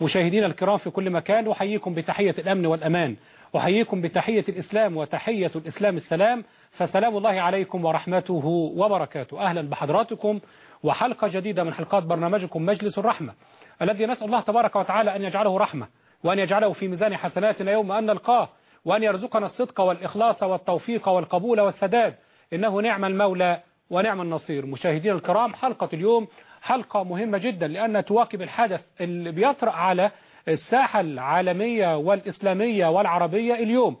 مشاهدينا الكرام في كل مكان أحييكم بتحية الأمن والأمان أحييكم بتحية الإسلام وتحية الإسلام السلام فسلام الله عليكم ورحمته وبركاته. أهلا بحضراتكم وحلقة جديدة من حلقات برنامجكم مجلس الرحمة الذي نسأل الله تبارك وتعالى أن يجعله رحمة وأن يجعله في ميزان حسناتنا يوم أن نلقاه وأن يرزقنا الصدق والإخلاص والتوفيق والقبول والسداد. إنه نعم المولى ونعم النصير. مشاهدينا الكرام حلقة اليوم حلقة مهمة جدا لأنها تواكب الحدث اللي بيطرأ على الساحة العالمية والإسلامية والعربية اليوم.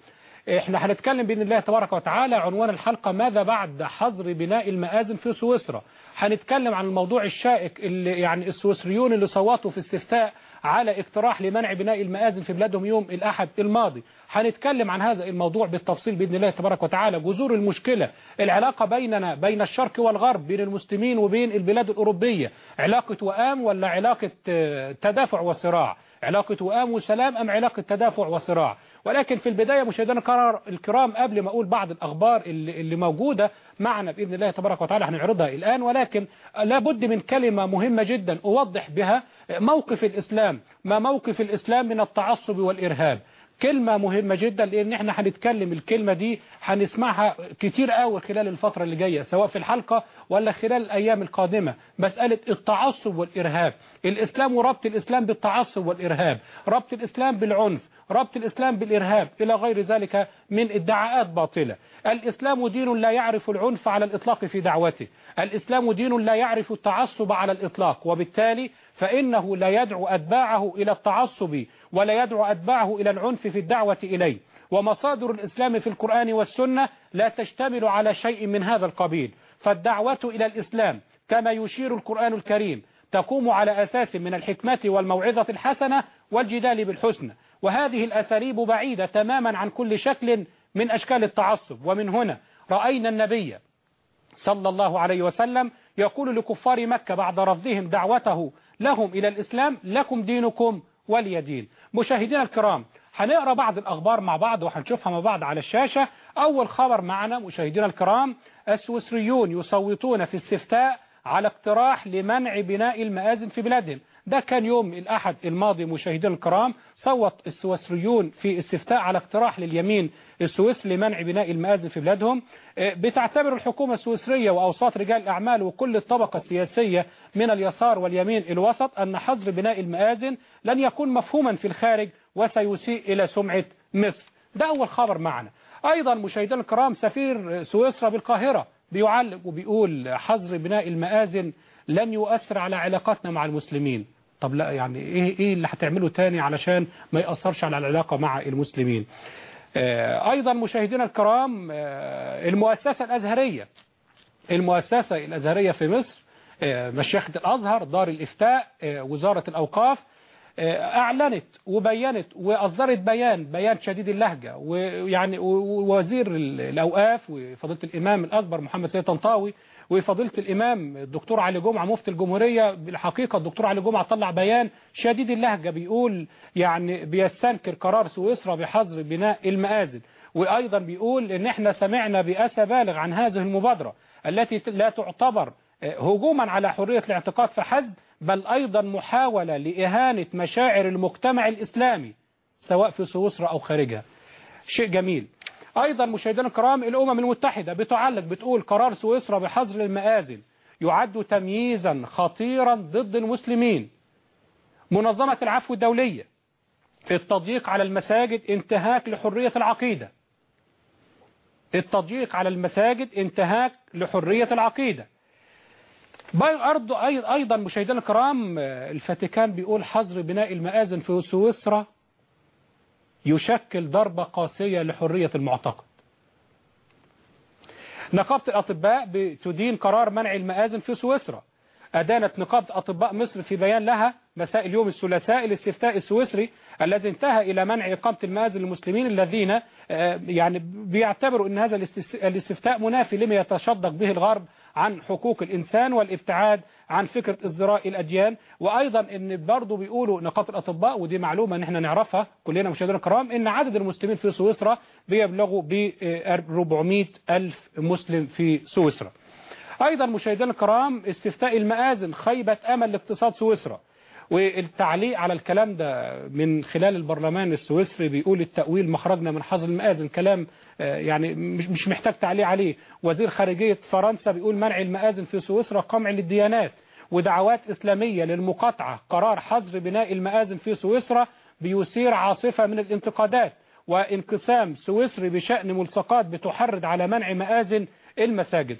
إحنا هنتكلم بإذن الله تبارك وتعالى عنوان الحلقة ماذا بعد حظر بناء المآذن في سويسرا. هنتكلم عن الموضوع الشائك اللي يعني السويسريون اللي صوتوا في استفتاء على اقتراح لمنع بناء المآذن في بلادهم يوم الأحد الماضي. هنتكلم عن هذا الموضوع بالتفصيل بإذن الله تبارك وتعالى. جذور المشكلة العلاقة بيننا بين الشرق والغرب بين المسلمين وبين البلاد الأوروبية. علاقة وآم ولا علاقة تدافع وصراع؟ علاقة وآم وسلام أم علاقة تدافع وصراع؟ ولكن في البداية مشاهدينا الكرام قبل ما أقول بعض الأخبار اللي, اللي موجودة معنا بإذن الله تبارك وتعالى هنعرضها الآن. ولكن لابد من كلمة مهمة جدا أوضح بها. موقف الإسلام ما موقف الإسلام من التعصب والإرهاب. كلمة مهمة جدا لأن إحنا هنتكلم الكلمة دي هنسمعها كتير قوي خلال الفترة اللي جاية سواء في الحلقة ولا خلال الأيام القادمة. مسألة التعصب والإرهاب. الإسلام وربط الإسلام بالتعصب والإرهاب ربط الإسلام بالعنف ربط الإسلام بالإرهاب إلى غير ذلك من ادعاءات باطلة. الإسلام دين لا يعرف العنف على الإطلاق في دعوته. الإسلام دين لا يعرف التعصب على الإطلاق وبالتالي فإنه لا يدعو أتباعه إلى التعصب ولا يدعو أتباعه إلى العنف في الدعوة إليه. ومصادر الإسلام في القرآن والسنة لا تشتمل على شيء من هذا القبيل. فالدعوة إلى الإسلام كما يشير القرآن الكريم تقوم على أساس من الحكمة والموعظة الحسنة والجدال بالحسنى. وهذه الأساليب بعيدة تماما عن كل شكل من أشكال التعصب. ومن هنا رأينا النبي صلى الله عليه وسلم يقول لكفار مكة بعد رفضهم دعوته لهم إلى الإسلام لكم دينكم ولي دين. مشاهدينا الكرام هنقرأ بعض الأخبار مع بعض وهنشوفها مع بعض على الشاشة. أول خبر معنا مشاهدينا الكرام السويسريون يصوتون في استفتاء على اقتراح لمنع بناء المآذن في بلادهم. ده كان يوم الأحد الماضي مشاهدينا الكرام صوت السويسريون في استفتاء على اقتراح لليمين السويس لمنع بناء المآذن في بلادهم. بتعتبر الحكومة السويسرية وأوساط رجال الأعمال وكل الطبقة السياسية من اليسار واليمين الوسط أن حظر بناء المآذن لن يكون مفهوما في الخارج وسيسيء إلى سمعة مصر. ده أول خبر معنا. أيضا مشاهدينا الكرام سفير سويسرا بالقاهرة بيعلق وبيقول حظر بناء المآذن لن يؤثر على علاقاتنا مع المسلمين. طب لا يعني إيه إيه اللي هتعمله تاني علشان ما يأثرش على العلاقة مع المسلمين؟ أيضا مشاهدينا الكرام المؤسسة الأزهرية. المؤسسة الأزهرية في مصر مشيخة الأزهر دار الإفتاء وزارة الأوقاف أعلنت وبينت وأصدرت بيان بيان شديد اللهجة ويعني وزير الأوقاف وفضيلة الإمام الأكبر محمد سيد طنطاوي وفضيلة الإمام الدكتور علي جمعة مفتي الجمهورية بالحقيقة الدكتور علي جمعة طلع بيان شديد اللهجة بيقول يعني بيستنكر قرار سويسرا بحظر بناء المآذن وأيضا بيقول إن إحنا سمعنا بأسى بالغ عن هذه المبادرة التي لا تعتبر هجوما على حرية الاعتقاد فحسب بل أيضا محاولة لإهانة مشاعر المجتمع الإسلامي سواء في سويسرا أو خارجها. شيء جميل. أيضا مشاهدينا الكرام الأمم المتحدة بتعلق بتقول قرار سويسرا بحظر المآذن يعد تمييزا خطيرا ضد المسلمين. منظمة العفو الدولية التضييق على المساجد انتهاك لحرية العقيدة. التضييق على المساجد انتهاك لحرية العقيدة. أيضا مشاهدينا الكرام الفاتيكان بيقول حظر بناء المآذن في سويسرا يشكل ضربة قاسية لحرية المعتقد. نقابة الأطباء بتدين قرار منع المآذن في سويسرا. أدانت نقابة أطباء مصر في بيان لها مساء اليوم الثلاثاء الاستفتاء السويسري الذي انتهى إلى منع إقامة المآذن للمسلمين الذين يعني بيعتبروا أن هذا الاستفتاء منافي لما يتشدق به الغرب عن حقوق الإنسان والابتعاد عن فكرة ازدراء الأديان وأيضا أن برضه بيقولوا نقابة الأطباء ودي معلومة أن إحنا نعرفها كلنا مشاهدينا الكرام أن عدد المسلمين في سويسرا بيبلغوا ب 400 ألف مسلم في سويسرا. أيضا مشاهدينا الكرام استفتاء المآذن خيبة أمل لاقتصاد سويسرا. والتعليق على الكلام ده من خلال البرلمان السويسري بيقول التأويل مخرجنا من حظر المآذن كلام يعني مش محتاج تعليق عليه. وزير خارجية فرنسا بيقول منع المآذن في سويسرا قمع للديانات ودعوات إسلامية للمقاطعة قرار حظر بناء المآذن في سويسرا بيثير عاصفة من الانتقادات. وانقسام سويسري بشأن ملصقات بتحرض على منع مآذن المساجد.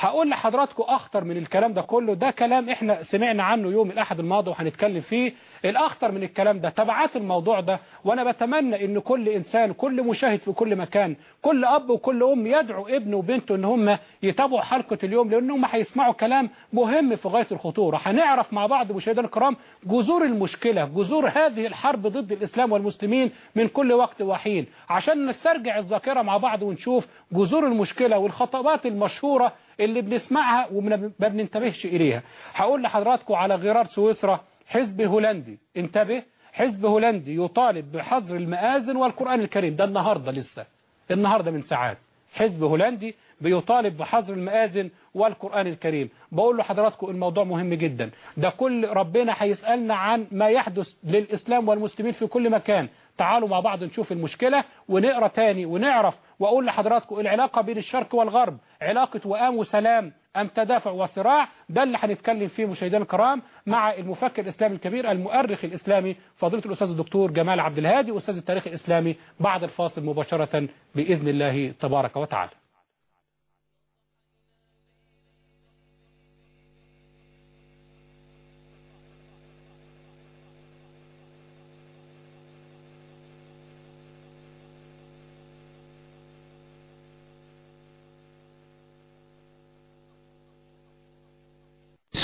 هقول لحضراتكم أخطر من الكلام ده كله ده كلام إحنا سمعنا عنه يوم الأحد الماضي وهنتكلم فيه. الأخطر من الكلام ده تبعات الموضوع ده وأنا بتمنى إن كل إنسان كل مشاهد في كل مكان كل أب وكل أم يدعو ابنه وبنته إن هم يتابعوا حلقة اليوم لانهم هيسمعوا كلام مهم في غاية الخطورة. هنعرف مع بعض مشاهدينا الكرام جذور المشكلة جذور هذه الحرب ضد الإسلام والمسلمين من كل وقت وحين. عشان نسترجع الذاكرة مع بعض ونشوف جذور المشكلة والخطابات المشهورة اللي بنسمعها وما بننتبهش إليها. هقول لحضراتكم على غرار سويسرا حزب هولندي. انتبه حزب هولندي يطالب بحظر المآذن والقرآن الكريم. ده النهاردة لسه. النهاردة من ساعات. حزب هولندي بيطالب بحظر المآذن والقرآن الكريم. بقول له حضراتكم الموضوع مهم جدا. ده كل ربنا هيسألنا عن ما يحدث للإسلام والمسلمين في كل مكان. تعالوا مع بعض نشوف المشكلة ونقرأ تاني ونعرف وأقول لحضراتكم العلاقة بين الشرق والغرب علاقة وئام وسلام أم تدافع وصراع؟ ده اللي هنتكلم فيه مشاهدينا الكرام مع المفكر الإسلامي الكبير المؤرخ الإسلامي فضيلة الأستاذ الدكتور جمال عبد الهادي أستاذ التاريخ الإسلامي بعد الفاصل مباشرة بإذن الله تبارك وتعالى.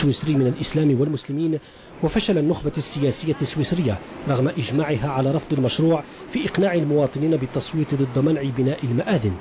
السويسري من الإسلام والمسلمين وفشل النخبة السياسية السويسرية رغم إجماعها على رفض المشروع في إقناع المواطنين بالتصويت ضد منع بناء المآذن.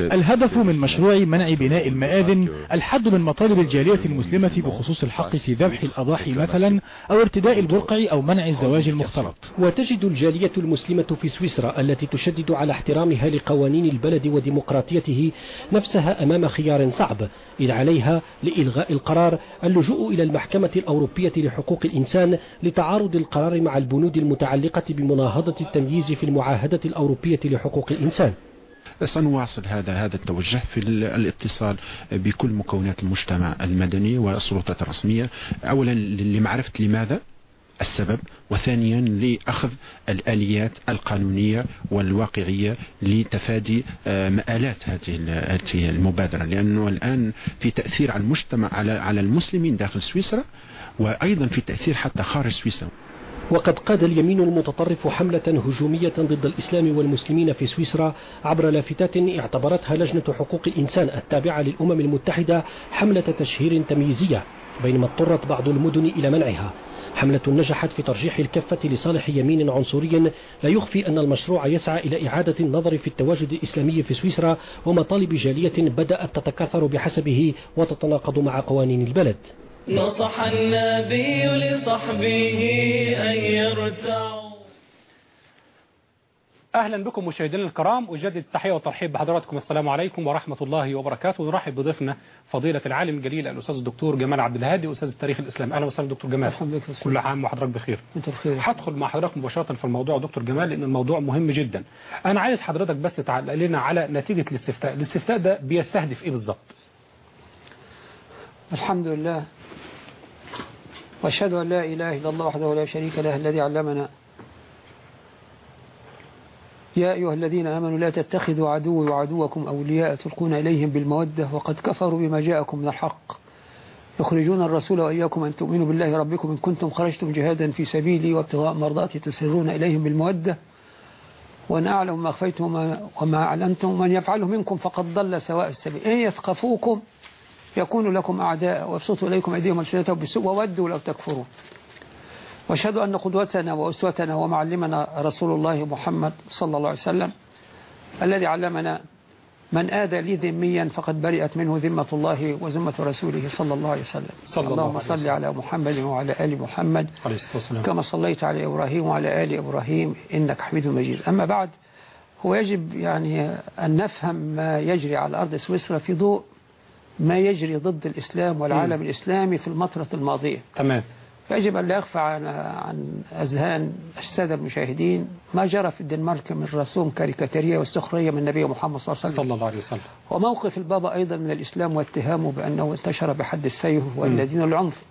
الهدف من مشروع منع بناء المآذن الحد من مطالب الجالية المسلمة بخصوص الحق في ذبح الأضاحي مثلا أو ارتداء البرقع أو منع الزواج المختلط وتجد الجالية المسلمة في سويسرا التي تشدد على احترامها لقوانين البلد وديمقراطيته نفسها أمام خيار صعب إذ عليها لإلغاء القرار اللجوء إلى المحكمة الأوروبية لحقوق الإنسان لتعارض القرار مع البنود المتعلقة بمناهضة التمييز في المعاهدة الأوروبية لحقوق الإنسان. سنواصل هذا هذا التوجه في الاتصال بكل مكونات المجتمع المدني والسلطات الرسمية. أولا لمعرفة لماذا السبب وثانيا لأخذ الآليات القانونية والواقعية لتفادي مآلات هذه المبادرة. لأنه الآن في تأثير على المجتمع على على المسلمين داخل سويسرا وأيضا في تأثير حتى خارج سويسرا. وقد قاد اليمين المتطرف حملة هجومية ضد الإسلام والمسلمين في سويسرا عبر لافتات اعتبرتها لجنة حقوق الإنسان التابعة للأمم المتحدة حملة تشهير تمييزية بينما اضطرت بعض المدن إلى منعها. حملة نجحت في ترجيح الكفة لصالح يمين عنصري لا يخفي أن المشروع يسعى إلى إعادة النظر في التواجد الإسلامي في سويسرا ومطالب جالية بدأت تتكاثر بحسبه وتتناقض مع قوانين البلد. نصح النبي لصحبه أن يرتعوا أهلا بكم مشاهدينا الكرام أجدد التحية والترحيب بحضراتكم. السلام عليكم ورحمة الله وبركاته. ونرحب بضيفنا فضيلة العالم الجليل الأستاذ الدكتور جمال عبد الهادي أستاذ التاريخ الإسلامي. أهلا وسهلا دكتور جمال. كل عام وحضرتك بخير. أنت بخير. هدخل مع حضرتك مباشرة في الموضوع دكتور جمال لأن الموضوع مهم جدا. أنا عايز حضرتك بس تعلق لنا على نتيجة الاستفتاء. الاستفتاء ده بيستهدف إيه بالظبط؟ الحمد لله. وأشهد أن لا إله إلا الله وحده لا شريك له الذي علمنا. يا أيها الذين آمنوا لا تتخذوا عدوي وعدوكم أولياء تلقون إليهم بالمودة وقد كفروا بما جاءكم من الحق. يخرجون الرسول وإياكم أن تؤمنوا بالله ربكم إن كنتم خرجتم جهادا في سبيلي وابتغاء مرضاتي تسرون إليهم بالمودة. وأن أعلم ما أخفيتم وما أعلنتم من يفعله منكم فقد ضل سواء السبيل. إن يثقفوكم يكونوا لكم أعداء ويبسطوا إليكم أيديهم ألسنتهم بالسوء وودوا لو تكفرون وأشهد أن قدوتنا وأسوتنا ومعلمنا رسول الله محمد صلى الله عليه وسلم الذي علمنا من آذى لي ذميا فقد برئت منه ذمة الله وذمة رسوله صلى الله عليه وسلم. صلى الله اللهم صل. على محمد وعلى آل محمد. كما صليت على إبراهيم وعلى آل إبراهيم إنك حميد مجيد. أما بعد هو يجب يعني أن نفهم ما يجري على أرض سويسرا في ضوء ما يجري ضد الإسلام والعالم الإسلامي في المطرة الماضية. تمام. فيجب أن لا يخفى عن, عن أذهان السادة المشاهدين ما جرى في الدنمارك من رسوم كاريكاتيرية والسخرية من النبي محمد صلى الله عليه وسلم. صلى الله عليه وسلم. وموقف البابا أيضا من الإسلام واتهامه بأنه انتشر بحد السيف والذين العنف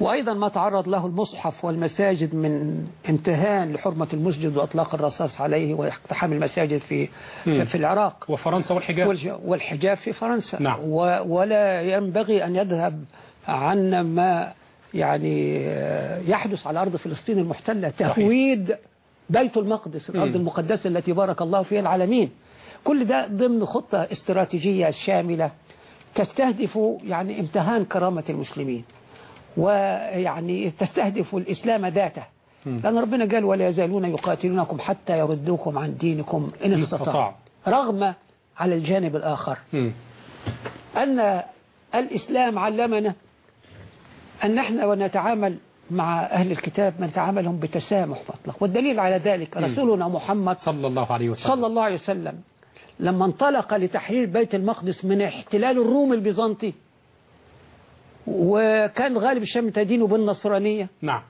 وأيضا ما تعرض له المصحف والمساجد من امتهان لحرمة المسجد وأطلاق الرصاص عليه واقتحام المساجد في مم. في العراق. وفرنسا والحجاب والحجاب في فرنسا. نعم. ولا ينبغي أن يذهب عنا ما يعني يحدث على أرض فلسطين المحتلة. تهويد بيت المقدس الأرض مم. المقدسة التي بارك الله فيها العالمين. كل ده ضمن خطة استراتيجية شاملة تستهدف يعني امتهان كرامة المسلمين. ويعني تستهدف الإسلام ذاته. لأن ربنا قال ولا يزالون يقاتلونكم حتى يردوكم عن دينكم إن استطاعوا استطاعوا. رغم على الجانب الآخر. أن الإسلام علمنا أن نحن ونتعامل مع أهل الكتاب نتعاملهم بتسامح مطلق والدليل على ذلك رسولنا محمد صلى الله عليه وسلم صلى الله عليه وسلم لما انطلق لتحرير بيت المقدس من احتلال الروم البيزنطي وكان غالب الشام تدين بالنصرانية نعم.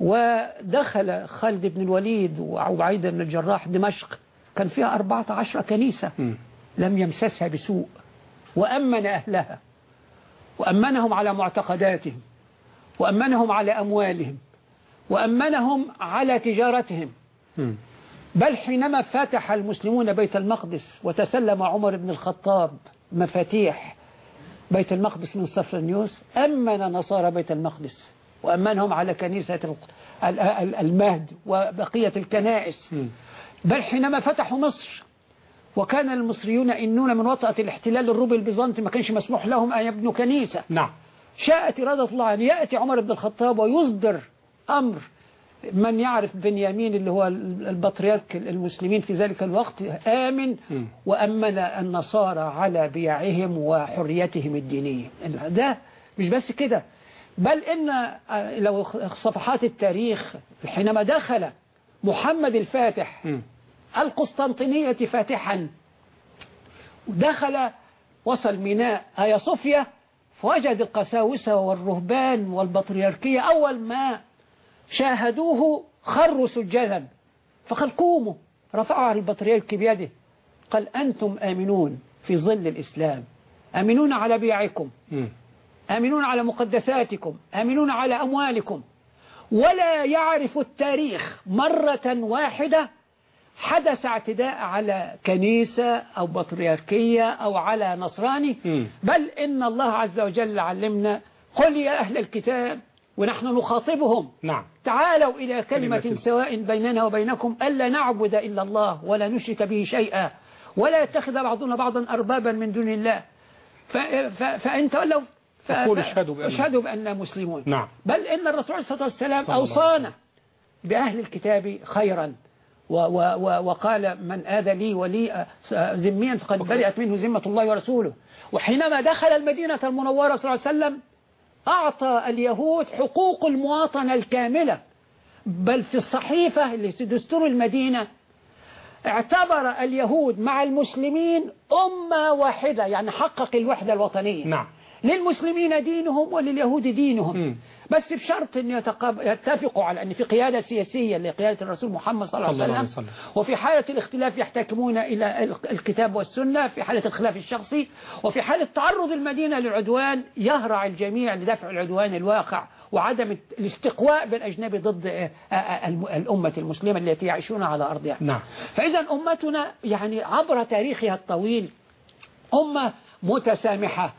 ودخل خالد بن الوليد وعبيدة بن الجراح دمشق. كان فيها 14 كنيسة مم. لم يمسسها بسوء. وأمن أهلها. وأمنهم على معتقداتهم. وأمنهم على أموالهم. وأمنهم على تجارتهم. مم. بل حينما فتح المسلمون بيت المقدس وتسلم عمر بن الخطاب مفاتيح بيت المقدس من صفرانيوس أمن نصارى بيت المقدس وأمنهم على كنيسة ال- ال- ال- المهد وبقية الكنائس. بل حينما فتحوا مصر وكان المصريون إنون من وطأة الاحتلال الرومي البيزنطي ما كانش مسموح لهم أن يبنوا كنيسة. نعم. شاءت إرادة الله أن يأتي عمر بن الخطاب ويصدر أمر من يعرف بنيامين اللي هو البطريرك المسلمين في ذلك الوقت آمن. وأمن النصارى على بيعهم وحريتهم الدينية ده مش بس كده بل إن آه، لو صفحات التاريخ حينما دخل محمد الفاتح. القسطنطينية فاتحا دخل وصل ميناء آيا صوفيا فوجد القساوسة والرهبان والبطريركية أول ما شاهدوه خروا سجدا فقال قوموا رفعها البطريرك بيده. قال أنتم آمنون في ظل الإسلام. آمنون على بيعكم. آمنون على مقدساتكم. آمنون على أموالكم. ولا يعرف التاريخ مرة واحدة حدث اعتداء على كنيسة أو بطريركية أو على نصراني. بل إن الله عز وجل علمنا قل يا أهل الكتاب ونحن نخاطبهم. نعم. تعالوا إلى كلمة كلمة. سواء بيننا وبينكم. ألا نعبد إلا الله ولا نشرك به شيئا ولا يتخذ بعضنا بعضا أربابا من دون الله. فإن تولوا ف- اشهدوا بأننا- اشهدوا بأننا مسلمون. نعم. بل إن الرسول عليه الصلاة والسلام صلى الله عليه أوصانا بأهل الكتاب خيرا. و و و وقال من آذى لي ولي ذميا فقد برئت منه ذمة الله ورسوله. وحينما دخل المدينة المنورة صلى الله عليه وسلم أعطى اليهود حقوق المواطنة الكاملة. بل في الصحيفة اللي في دستور المدينة اعتبر اليهود مع المسلمين أمة واحدة يعني حقق الوحدة الوطنية. نعم. للمسلمين دينهم ولليهود دينهم. بس بشرط أن. يتفقوا على أن في قيادة سياسية لقيادة الرسول محمد صلى الله عليه وسلم. وفي حالة الاختلاف يحتكمون إلى ال- الكتاب والسنة في حالة الخلاف الشخصي وفي حالة تعرض المدينة للعدوان يهرع الجميع لدفع العدوان الواقع وعدم الاستقواء بالأجنبي ضد آه، آه، الم- الأمة المسلمة التي يعيشون على أرضها نعم فإذا أمتنا يعني عبر تاريخها الطويل أمة متسامحة.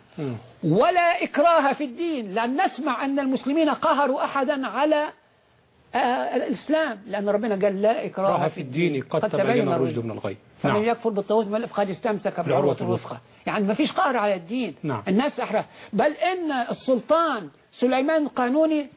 ولا إكراه في الدين. لأن نسمع أن المسلمين قهروا أحدا على آه، الإسلام. لأن ربنا قال لا إكراه راه في الدين. قد تبين الرشد من الغي فمن نعم. يكفر بالطاغوت فقد استمسك بالعروة الوثقى. يعني ما فيش قهر على الدين. نعم. الناس أحرى. بل إن السلطان سليمان القانوني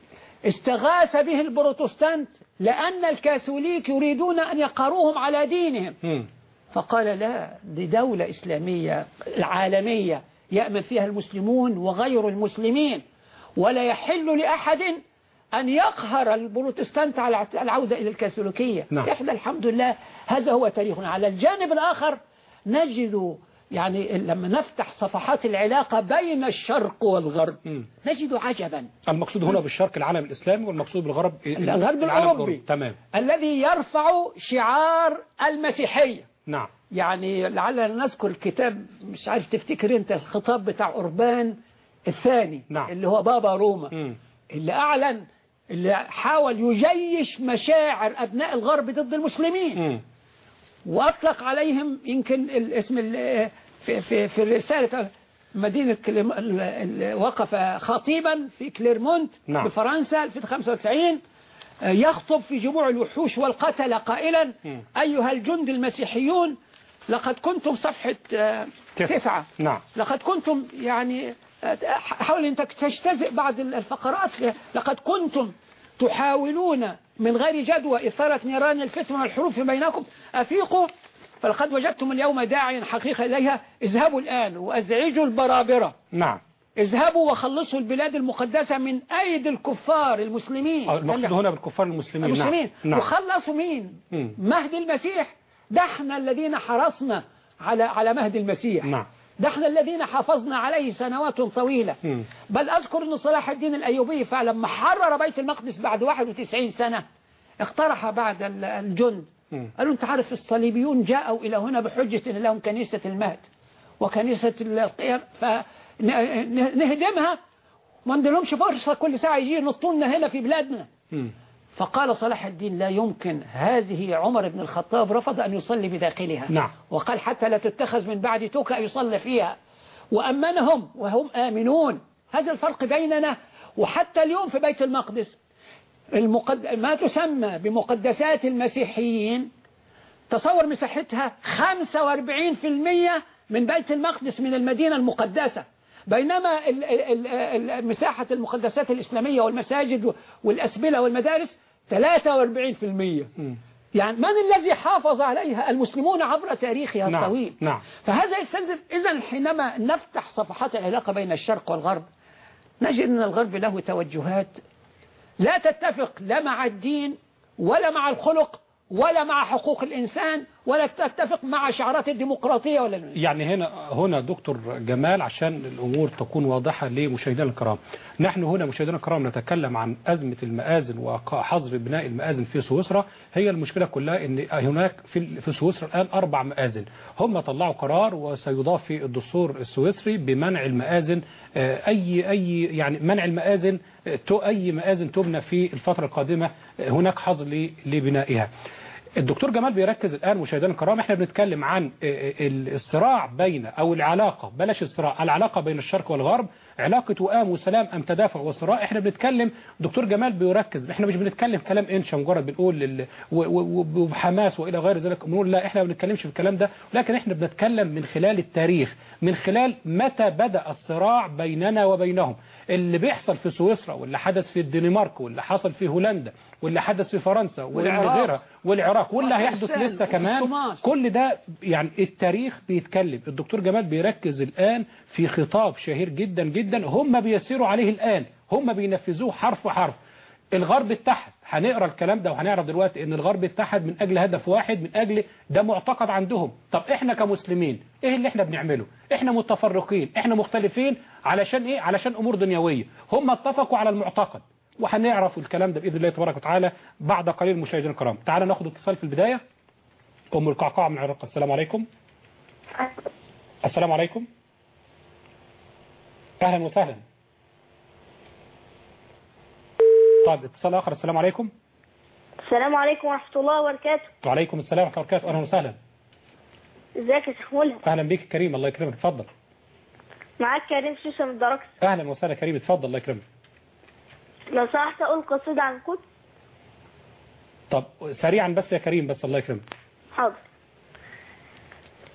استغاث به البروتستانت لأن الكاثوليك يريدون أن يقهروهم على دينهم. مم. فقال لا دي دولة إسلامية العالمية يأمن فيها المسلمون وغير المسلمين ولا يحل لأحد أن يقهر البروتستانت على العودة إلى الكاثوليكية. نعم. إحنا الحمد لله هذا هو تاريخنا على الجانب الآخر نجد يعني لما نفتح صفحات العلاقة بين الشرق والغرب مم. نجد عجبا. المقصود هنا بالشرق العالم الإسلامي والمقصود بالغرب الغرب الأوروبي. تمام. الذي يرفع شعار المسيحية نعم. يعني لعلنا نذكر كتاب مش عارف تفتكر انت الخطاب بتاع أوربان الثاني نعم. اللي هو بابا روما مم. اللي أعلن اللي حاول يجيش مشاعر أبناء الغرب ضد المسلمين مم. وأطلق عليهم يمكن الاسم ال- في, في, في الرسالة مدينة وقف خطيبا في كليرمونت نعم. بفرنسا 2095 آه، يخطب في جموع الوحوش والقتلة قائلا مم. أيها الجند المسيحيون لقد كنتم صفحة آه، تسعة. نعم. لقد كنتم يعني آه، حاول أن تجتزئ بعض الفقرات. لقد كنتم تحاولون من غير جدوى إثارة نيران الفتن والحروب في بينكم. أفيقوا. فلقد وجدتم اليوم داعيا حقيقة إليها. اذهبوا الآن وأزعجوا البرابرة. نعم. اذهبوا وخلصوا البلاد المقدسة من أيدي الكفار المسلمين. المقصود هنا بالكفار المسلمين. المسلمين. نعم. نعم. وخلصوا مين. مهدي المسيح. ده إحنا الذين حرصنا على على مهدي المسيح. نعم. ده إحنا الذين حافظنا عليه سنوات طويلة. مم. بل أذكر أن صلاح الدين الأيوبي فلما حرر بيت المقدس بعد 91 سنة. اقترح بعد ال- الجند. قالوا أنت عارف الصليبيون جاءوا إلى هنا بحجة أن لهم كنيسة المهد وكنيسة القيام فنهدمها. ما نديلهمش فرصة كل ساعة يجي ينطوا لنا هنا في بلادنا. مم. فقال صلاح الدين لا يمكن هذه عمر بن الخطاب رفض أن يصلي بداخلها. نعم. وقال حتى لا تتخذ من بعد توكا يصلي فيها. وأمنهم وهم آمنون. هذا الفرق بيننا. وحتى اليوم في بيت المقدس المقد... ما تسمى بمقدسات المسيحيين تصور مساحتها 45% من بيت المقدس من المدينة المقدسة. بينما مساحة المقدسات الإسلامية والمساجد والأسبلة والمدارس 43% مم. يعني من الذي حافظ عليها المسلمون عبر تاريخها نعم. الطويل نعم. فهذا يستلزم إذا حينما نفتح صفحات العلاقة بين الشرق والغرب نجد أن الغرب له توجهات لا تتفق لا مع الدين ولا مع الخلق ولا مع حقوق الإنسان ولا تتفق مع شعارات الديمقراطية ولا يعني هنا هنا دكتور جمال عشان الأمور تكون واضحة لمشاهدينا الكرام. نحن هنا مشاهدينا الكرام نتكلم عن أزمة المآذن وحظر بناء المآذن في سويسرا. هي المشكلة كلها أن هناك في في سويسرا الآن أربع مآذن هم طلعوا قرار وسيضاف في الدستور السويسري بمنع المآذن آه، أي أي يعني منع المآذن آه، أي مآذن تبنى في الفترة القادمة آه، هناك حظر لبنائها. الدكتور جمال بيركز الآن مشاهدينا الكرام إحنا بنتكلم عن ال- الصراع بين أو العلاقة بلاش الصراع العلاقة بين الشرق والغرب علاقة وئام وسلام أم تدافع وصراع. إحنا بنتكلم دكتور جمال بيركز إحنا مش بنتكلم كلام انشا مجرد بنقول لل- و- و- وبحماس وإلى غير ذلك. بنقول لا إحنا ما بنتكلمش في الكلام ده لكن إحنا بنتكلم من خلال التاريخ من خلال متى بدأ الصراع بيننا وبينهم. اللي بيحصل في سويسرا واللي حدث في الدنمارك واللي حصل في هولندا واللي حدث في فرنسا والعراق. والعراق واللي هيحدث لسه كمان. كل ده يعني التاريخ بيتكلم. الدكتور جمال بيركز الآن في خطاب شهير جدا جدا. هم بيسيروا عليه الآن. هم بينفذوه حرف حرف الغرب اتحد. هنقرأ الكلام ده وهنعرف دلوقتي إن الغرب اتحد من أجل هدف واحد من أجل ده معتقد عندهم. طب إحنا كمسلمين إيه اللي إحنا بنعمله؟ إحنا متفرقين إحنا مختلفين علشان إيه؟ علشان أمور دنيوية. هم اتفقوا على المعتقد. وهنعرف الكلام ده بإذن الله تبارك وتعالى بعد قليل مشاهدينا الكرام. تعالى ناخد اتصال في البداية. أم القعقاع من العراق السلام عليكم. السلام عليكم. أهلا وسهلا. طيب اتصال آخر. السلام عليكم. السلام عليكم ورحمة الله وبركاته. وعليكم السلام ورحمة الله وبركاته. أهلا وسهلا. ازيك يا شيخ ملهم أهلا بيك كريم. الله يكرمك. اتفضل. معاك كريم سوسة من الدركس أهلا وسهلا كريم. اتفضل. الله يكرمك. لو سمحت أقول قصيدة عن القدس طب سريعا بس يا كريم بس الله يكرمك. حاضر.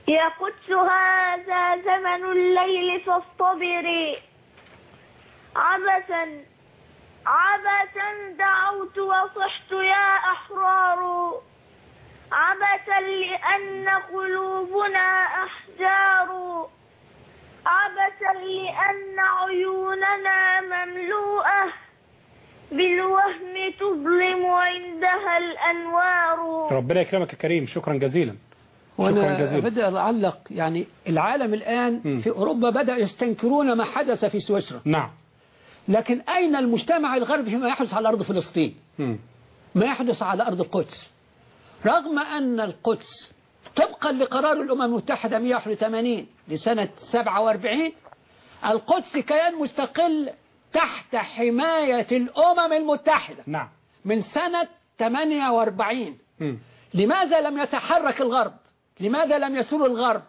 يا قدس هذا زمن الليل فاصطبري. عبثا عبثا دعوت وصحت يا أحرار. عبثا لأن قلوبنا أحجار. عبثا لأن عيوننا مملوءة. بالوهم تظلم عندها الأنوار. ربنا يكرمك يا كريم. شكرا جزيلا. وأنا جزيلا. بدأ أعلق يعني العالم الآن مم. في أوروبا بدأ يستنكرون ما حدث في سويسرا. نعم. لكن أين المجتمع الغربي فيما يحدث على أرض فلسطين. ما يحدث على أرض القدس. رغم أن القدس طبقا لقرار الأمم المتحدة 181 لسنة 47 القدس كيان مستقل تحت حماية الأمم المتحدة نعم. من سنة 48 مم. لماذا لم يتحرك الغرب؟ لماذا لم يسور الغرب؟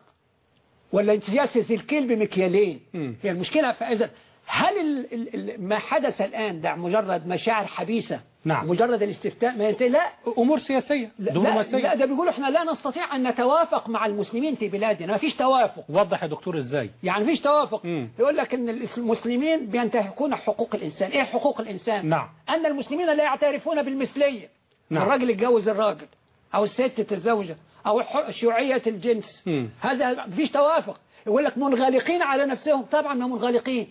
ولا سياسة الكيل بمكيالين. هي المشكلة فإذا هل ال ال ال ما حدث الآن ده مجرد مشاعر حبيسة؟ نعم. مجرد الاستفتاء ما ينتهي؟ لا. أمور سياسية لا, لا, دبلوماسية لا ده بيقولوا إحنا لا نستطيع أن نتوافق مع المسلمين في بلادنا ما فيش توافق. وضح يا دكتور إزاي. يعني فيش توافق. مم. يقول لك إن المسلمين بينتهكون حقوق الإنسان. إيه حقوق الإنسان؟ نعم. أن المسلمين لا يعترفون بالمثلية. نعم. الراجل يتجوز الراجل أو الست تتزوجه أو شيوعية الجنس. مم. هذا مفيش توافق. يقول لك منغلقين على نفسهم. طبعا ما منغلقين.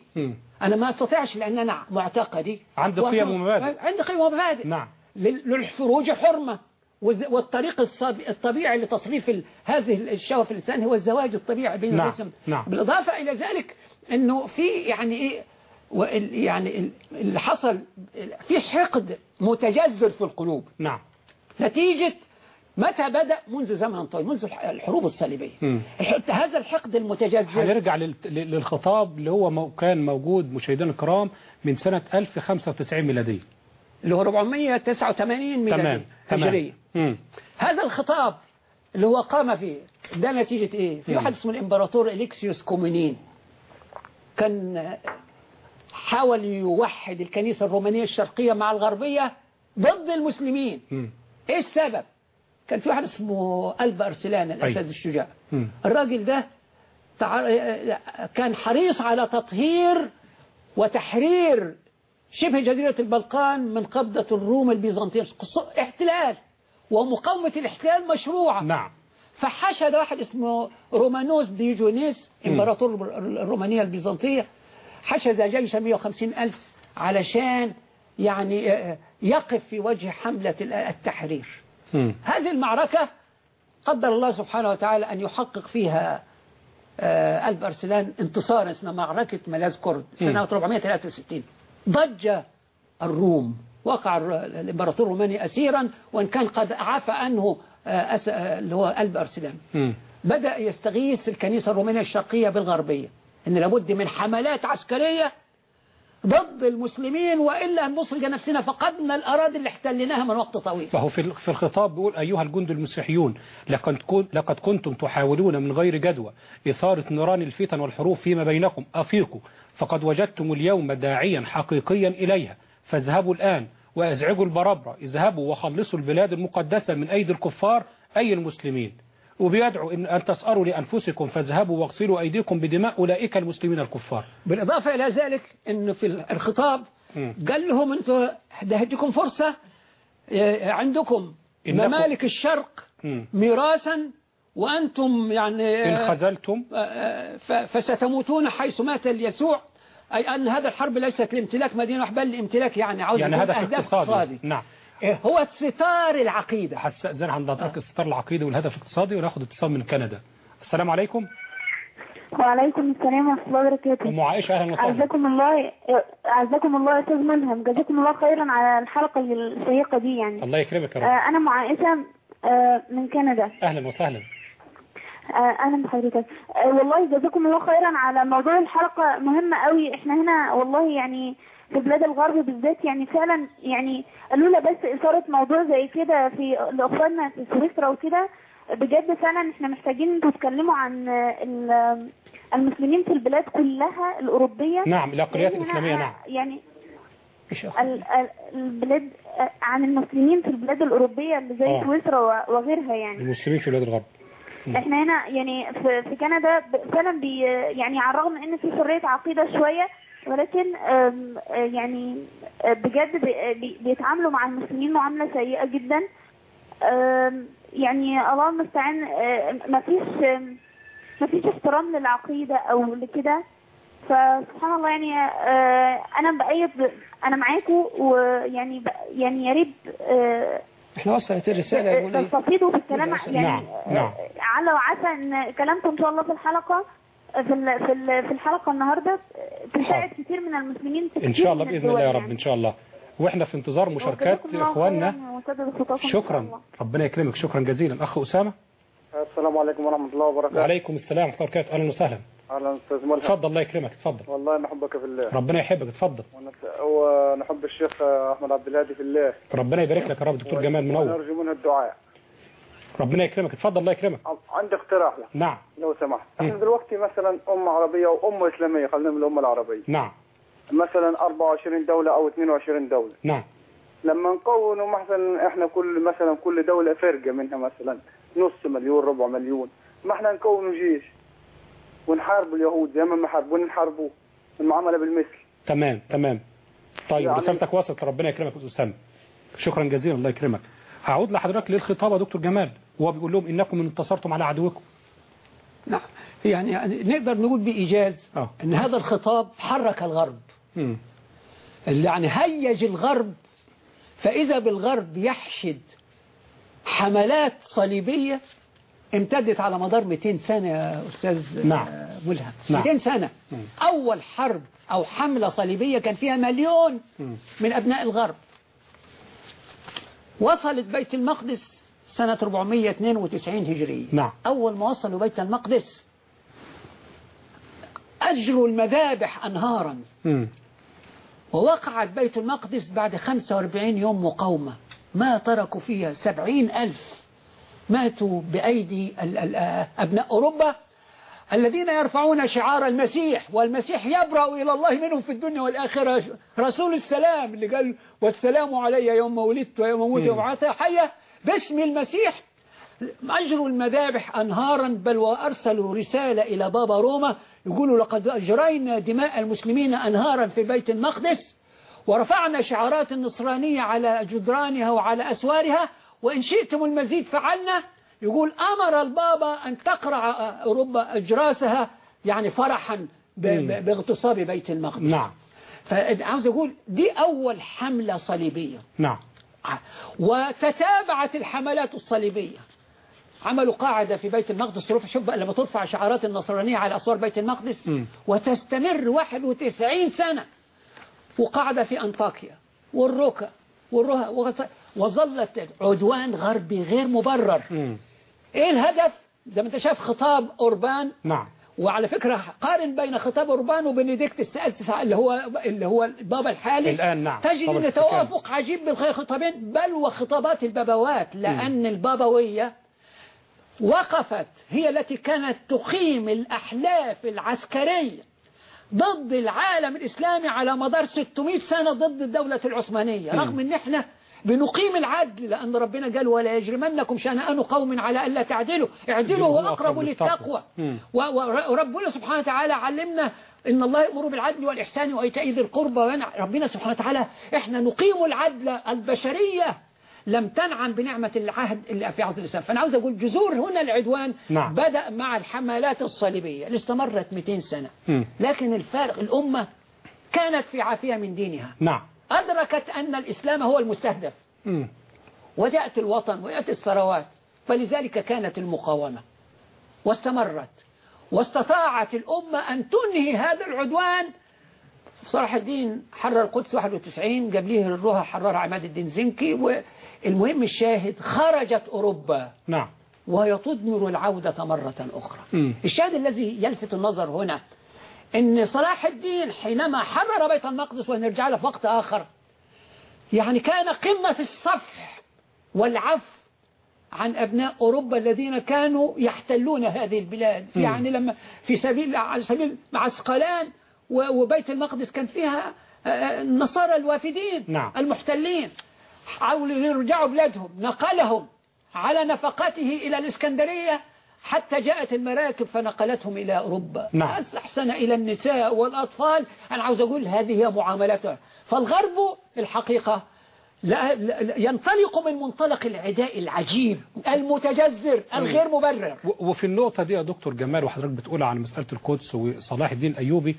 أنا ما أستطيعش لأن أنا معتقدي. عندي قيم ومبادئ. عندي قيم ومبادئ. نعم. لل- للفروج حرمة. والطريق الطبيعي لتصريف هذه الشهوة في الإنسان هو الزواج الطبيعي بين نعم، الجسم. نعم. بالإضافة إلى ذلك أنه في يعني إيه يعني ال- اللي حصل في حقد متجذر في القلوب. نعم. نتيجة متى بدأ؟ منذ زمن طويل منذ الح- الحروب الصليبية. هذا الحقد المتجذر هنرجع لل- لل- للخطاب اللي هو كان موجود مشاهدينا الكرام من سنة 1095 ميلادية. اللي هو 489 تمام ميلادية هجرية. هذا الخطاب اللي هو قام فيه ده نتيجة إيه؟ في. واحد اسمه الإمبراطور إليكسيوس كومينين. كان حاول يوحد الكنيسة الرومانية الشرقية مع الغربية ضد المسلمين. إيه السبب؟ كان في واحد اسمه ألب أرسلان الأسد أي. الشجاع. الراجل ده. كان حريص على تطهير وتحرير شبه جزيرة البلقان من قبضة الروم البيزنطيين احتلال ومقاومة الاحتلال مشروعة نعم فحشد واحد اسمه رومانوس ديوجونيس إمبراطور الرومانية البيزنطية حشد جيش 150 ألف علشان يعني يقف في وجه حملة التحرير. هذه المعركة قدر الله سبحانه وتعالى أن يحقق فيها آه، ألب أرسلان انتصارا اسمها معركة ملاذ كرد سنة 463 ضج الروم وقع الإمبراطور الروماني أسيرا وإن كان قد عفى عنه آه، أس- اللي هو ألب أرسلان. بدأ يستغيث الكنيسة الرومانية الشرقية بالغربية إن لابد من حملات عسكرية ضد المسلمين وإلا أن نصرج نفسنا فقدنا الأراضي اللي احتلناها من وقت طويل. فهو في الخطاب بيقول أيها الجند المسيحيون لقد كنتم تحاولون من غير جدوى إثارة نيران الفتن والحروب فيما بينكم. أفيقوا فقد وجدتم اليوم داعيا حقيقيا إليها. فاذهبوا الآن وأزعجوا البربرة. اذهبوا وخلصوا البلاد المقدسة من أيدي الكفار أي المسلمين. وبيدعو إن أن تسأروا لأنفسكم فاذهبوا واغسلوا أيديكم بدماء أولئك المسلمين الكفار. بالإضافة إلى ذلك أنه في الخطاب. قال لهم أنتوا ده هديكم فرصة آه، عندكم ممالك الشرق. ميراثا وأنتم يعني آه، خذلتم. آه، ف- فستموتون حيث مات اليسوع. أي أن هذا الحرب ليست لامتلاك مدينة بل لامتلاك يعني عاوز يعني هدف اقتصادي. نعم. آه، هو ستار العقيدة. هستأذن عند حضرتك الستار العقيدي والهدف الاقتصادي وناخد اتصال من كندا. السلام عليكم. وعليكم السلام ورحمة الله وبركاته. أم عائشة أهلا وسهلا. أعزكم الله أعزكم الله أستاذ ملهم جزاكم الله خيرا على الحلقة الشيقة دي يعني. الله يكرمك يا رب. آه، أنا أم عائشة آه، من كندا. أهلا وسهلا. آه، أهلا بحضرتك. آه، والله جزاكم الله خيرا على موضوع الحلقة. مهمة قوي. إحنا هنا والله يعني في بلاد الغرب بالذات يعني فعلا يعني لولا بس إثارة موضوع زي كده في لأخواننا في سويسرا وكده. بجد فعلا إحنا محتاجين أنتوا تتكلموا عن ال- المسلمين في البلاد كلها الأوروبية. نعم الأقليات الإسلامية نعم. يعني البلاد عن المسلمين في البلاد الأوروبية اللي زي آه. سويسرا وغيرها يعني. المسلمين في بلاد الغرب. إحنا هنا يعني في, كندا فعلا بي يعني على الرغم إن في حرية عقيدة شوية ولكن آه، يعني آه، بجد بي- بيتعاملوا مع المسلمين معاملة سيئة جدا. يعني الله المستعان آه، مفيش آم، مفيش احترام للعقيدة أو لكده. فسبحان الله يعني آه، أنا بايد أنا معاكم ويعني يعني يا ريت آه، إحنا وصلت الرسالة يقول إيه؟ تستفيدوا في الكلام نعم، يعني نعم، نعم. على وعسى إن كلامكم إن شاء الله في الحلقة. في ال- في ال- في الحلقة النهارده تساعد كثير من المسلمين في إن شاء الله الدول الله يا رب يعني. إن شاء الله. وإحنا في انتظار مشاركات إخواننا. شكرا. ربنا يكرمك. شكرا جزيلا. أخ أسامة. السلام عليكم ورحمة الله وبركاته. وعليكم السلام. ورحمه الله وبركاته أهلا وسهلا. أهلا أستاذ ملحم اتفضل الله يكرمك. اتفضل والله نحبك في الله. ربنا يحبك. اتفضل ونحب الشيخ أحمد عبد الهادي في الله. ربنا يبارك لك يا رب دكتور جمال منور ونرجو منه الدعاء. ربنا يكرمك. اتفضل الله يكرمك. عندي اقتراح لك. نعم. لو سمحت. مم. إحنا دلوقتي مثلا أمة عربية وأمة إسلامية خلينا من الأمة العربية. نعم. مثلا 24 دولة أو 22 دولة. نعم. لما نكونوا مثلا إحنا كل مثلا كل دولة فرقة منها مثلا نص مليون ربع مليون. ما إحنا نكونوا جيش ونحاربوا اليهود زي ما حاربوا ونحاربوا المعاملة بالمثل. تمام تمام. طيب يعني- رسالتك وصلت. ربنا يكرمك يا أستاذ اسامه شكرا جزيلا الله يكرمك. هعود لحضرتك للخطاب يا دكتور جمال. وهو بيقول لهم إنكم إن انتصرتم على عدوكم نعم يعني نقدر نقول بإيجاز آه إن هذا الخطاب حرك الغرب. اللي يعني هيج الغرب فإذا بالغرب يحشد حملات صليبية امتدت على مدار 200 سنة يا أستاذ نعم. ملهم نعم. 200 سنة. أول حرب أو حملة صليبية كان فيها مليون. من أبناء الغرب وصلت بيت المقدس سنة 492 هجرية. نعم. أول ما وصلوا بيت المقدس أجروا المذابح أنهارا. مم. ووقعت بيت المقدس بعد 45 يوم مقاومة. ما تركوا فيها سبعين ألف. ماتوا بأيدي ال- ال- أبناء أوروبا الذين يرفعون شعار المسيح. والمسيح يبرأ إلى الله منهم في الدنيا والآخرة. رسول السلام اللي قال والسلام علي يوم ولدت ويوم. ويوم أبعث حيا باسم المسيح. أجروا المذابح أنهارا بل وأرسلوا رسالة إلى بابا روما يقولوا لقد أجرينا دماء المسلمين أنهارا في بيت المقدس ورفعنا شعارات النصرانية على جدرانها وعلى أسوارها وإن شئتم المزيد فعلنا. يقول أمر البابا أن تقرع أوروبا أجراسها يعني فرحا. ب- باغتصاب بيت المقدس. نعم. فعاوز أقول دي أول حملة صليبية. نعم. وتتابعت الحملات الصليبية. عملوا قاعدة في بيت المقدس تروح شوف بقى لما ترفع شعارات النصرانية على أسوار بيت المقدس مم. وتستمر 91 سنة. وقاعدة في أنطاكيا والركا والرها وغط- وظلت عدوان غربي غير مبرر. مم. إيه الهدف؟ زي ما أنت شايف خطاب أوربان. نعم. وعلى فكرة قارن بين خطاب أوربان وبنديكت السادس اللي هو اللي هو البابا الحالي. الآن نعم تجد الاتكال. توافق عجيب بين خطابين بل وخطابات البابوات لأن البابوية وقفت هي التي كانت تقيم الأحلاف العسكرية ضد العالم الإسلامي على مدار 600 سنة ضد الدولة العثمانية رغم إن إحنا بنقيم العدل لأن ربنا قال ولا يجرمنكم شنآن قوم على ألا تعدلوا. اعدلوا هو أقرب للتقوى. وربنا سبحانه وتعالى علمنا إن الله يأمر بالعدل والإحسان وإيتاء ذي القربى. ربنا سبحانه وتعالى إحنا نقيم العدل البشرية لم تنعم بنعمة العهد اللي في عهد الإسلام. فأنا عاوز أقول جذور هنا العدوان نعم. بدأ مع الحملات الصليبية اللي استمرت 200 سنة. مم. لكن الفارق الأمة كانت في عافية من دينها. نعم. أدركت أن الإسلام هو المستهدف. مم. وتأتي الوطن ويأتي الثروات فلذلك كانت المقاومة. واستمرت. واستطاعت الأمة أن تنهي هذا العدوان. صلاح الدين حرر القدس 91 قبليه الروها حرر عماد الدين زنكي والمهم الشاهد خرجت أوروبا. نعم. وهي تضمر العودة مرة أخرى. مم. الشاهد الذي يلفت النظر هنا أن صلاح الدين حينما حرر بيت المقدس ونرجع له في وقت آخر يعني كان قمة في الصفح والعفو عن أبناء أوروبا الذين كانوا يحتلون هذه البلاد مم. يعني لما في سبيل على سبيل عسقلان وبيت المقدس كان فيها آه، آه، النصارى الوافدين نعم. المحتلين حاولوا يرجعوا بلادهم نقلهم على نفقته إلى الإسكندرية حتى جاءت المراكب فنقلتهم إلى أوروبا. نعم. أحسن إلى النساء والأطفال. أنا عاوز أقول هذه هي معاملتها فالغرب الحقيقة لا ينطلق من منطلق العداء العجيب المتجذر الغير مبرر. وفي النقطة دي يا دكتور جمال وحضرتك بتقول عن مسألة القدس وصلاح الدين الأيوبي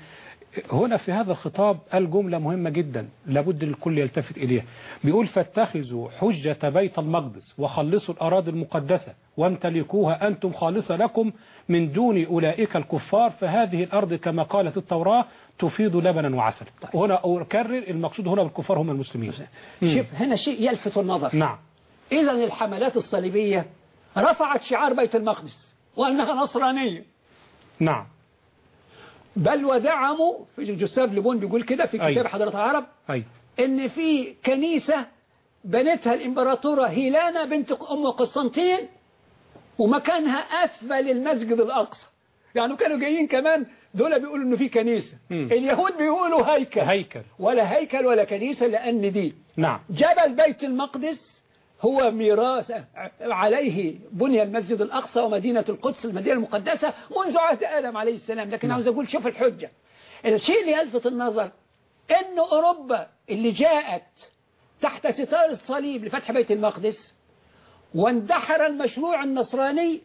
هنا في هذا الخطاب قال جملة مهمة جدا لابد الكل يلتفت إليها. بيقول فاتخذوا حجة بيت المقدس وخلصوا الأراضي المقدسة وامتلكوها أنتم خالصة لكم من دون أولئك الكفار فهذه الأرض كما قالت التوراة تفيض لبنا وعسل هنا أكرر المقصود هنا بالكفار هم المسلمين. شوف هنا شيء يلفت النظر. نعم. إذا الحملات الصليبية رفعت شعار بيت المقدس وأنها نصرانية. نعم. بل ودعموا في جوستاف ليبون بيقول كده في كتاب. حضرة العرب أي. إن في كنيسة بنتها الإمبراطورة هيلانا بنت أم قسطنطين ومكانها أسفل المسجد الأقصى. يعني كانوا جايين كمان دول بيقولوا إنه في كنيسة. مم. اليهود بيقولوا هيكل. هيكل. ولا هيكل ولا كنيسة لأن دي. نعم. جبل بيت المقدس هو ميراث عليه بني المسجد الأقصى ومدينة القدس المدينة المقدسة منذ عهد آدم عليه السلام. لكن عاوز أقول شوف الحجة. الشيء اللي يلفت النظر أن أوروبا اللي جاءت تحت ستار الصليب لفتح بيت المقدس واندحر المشروع النصراني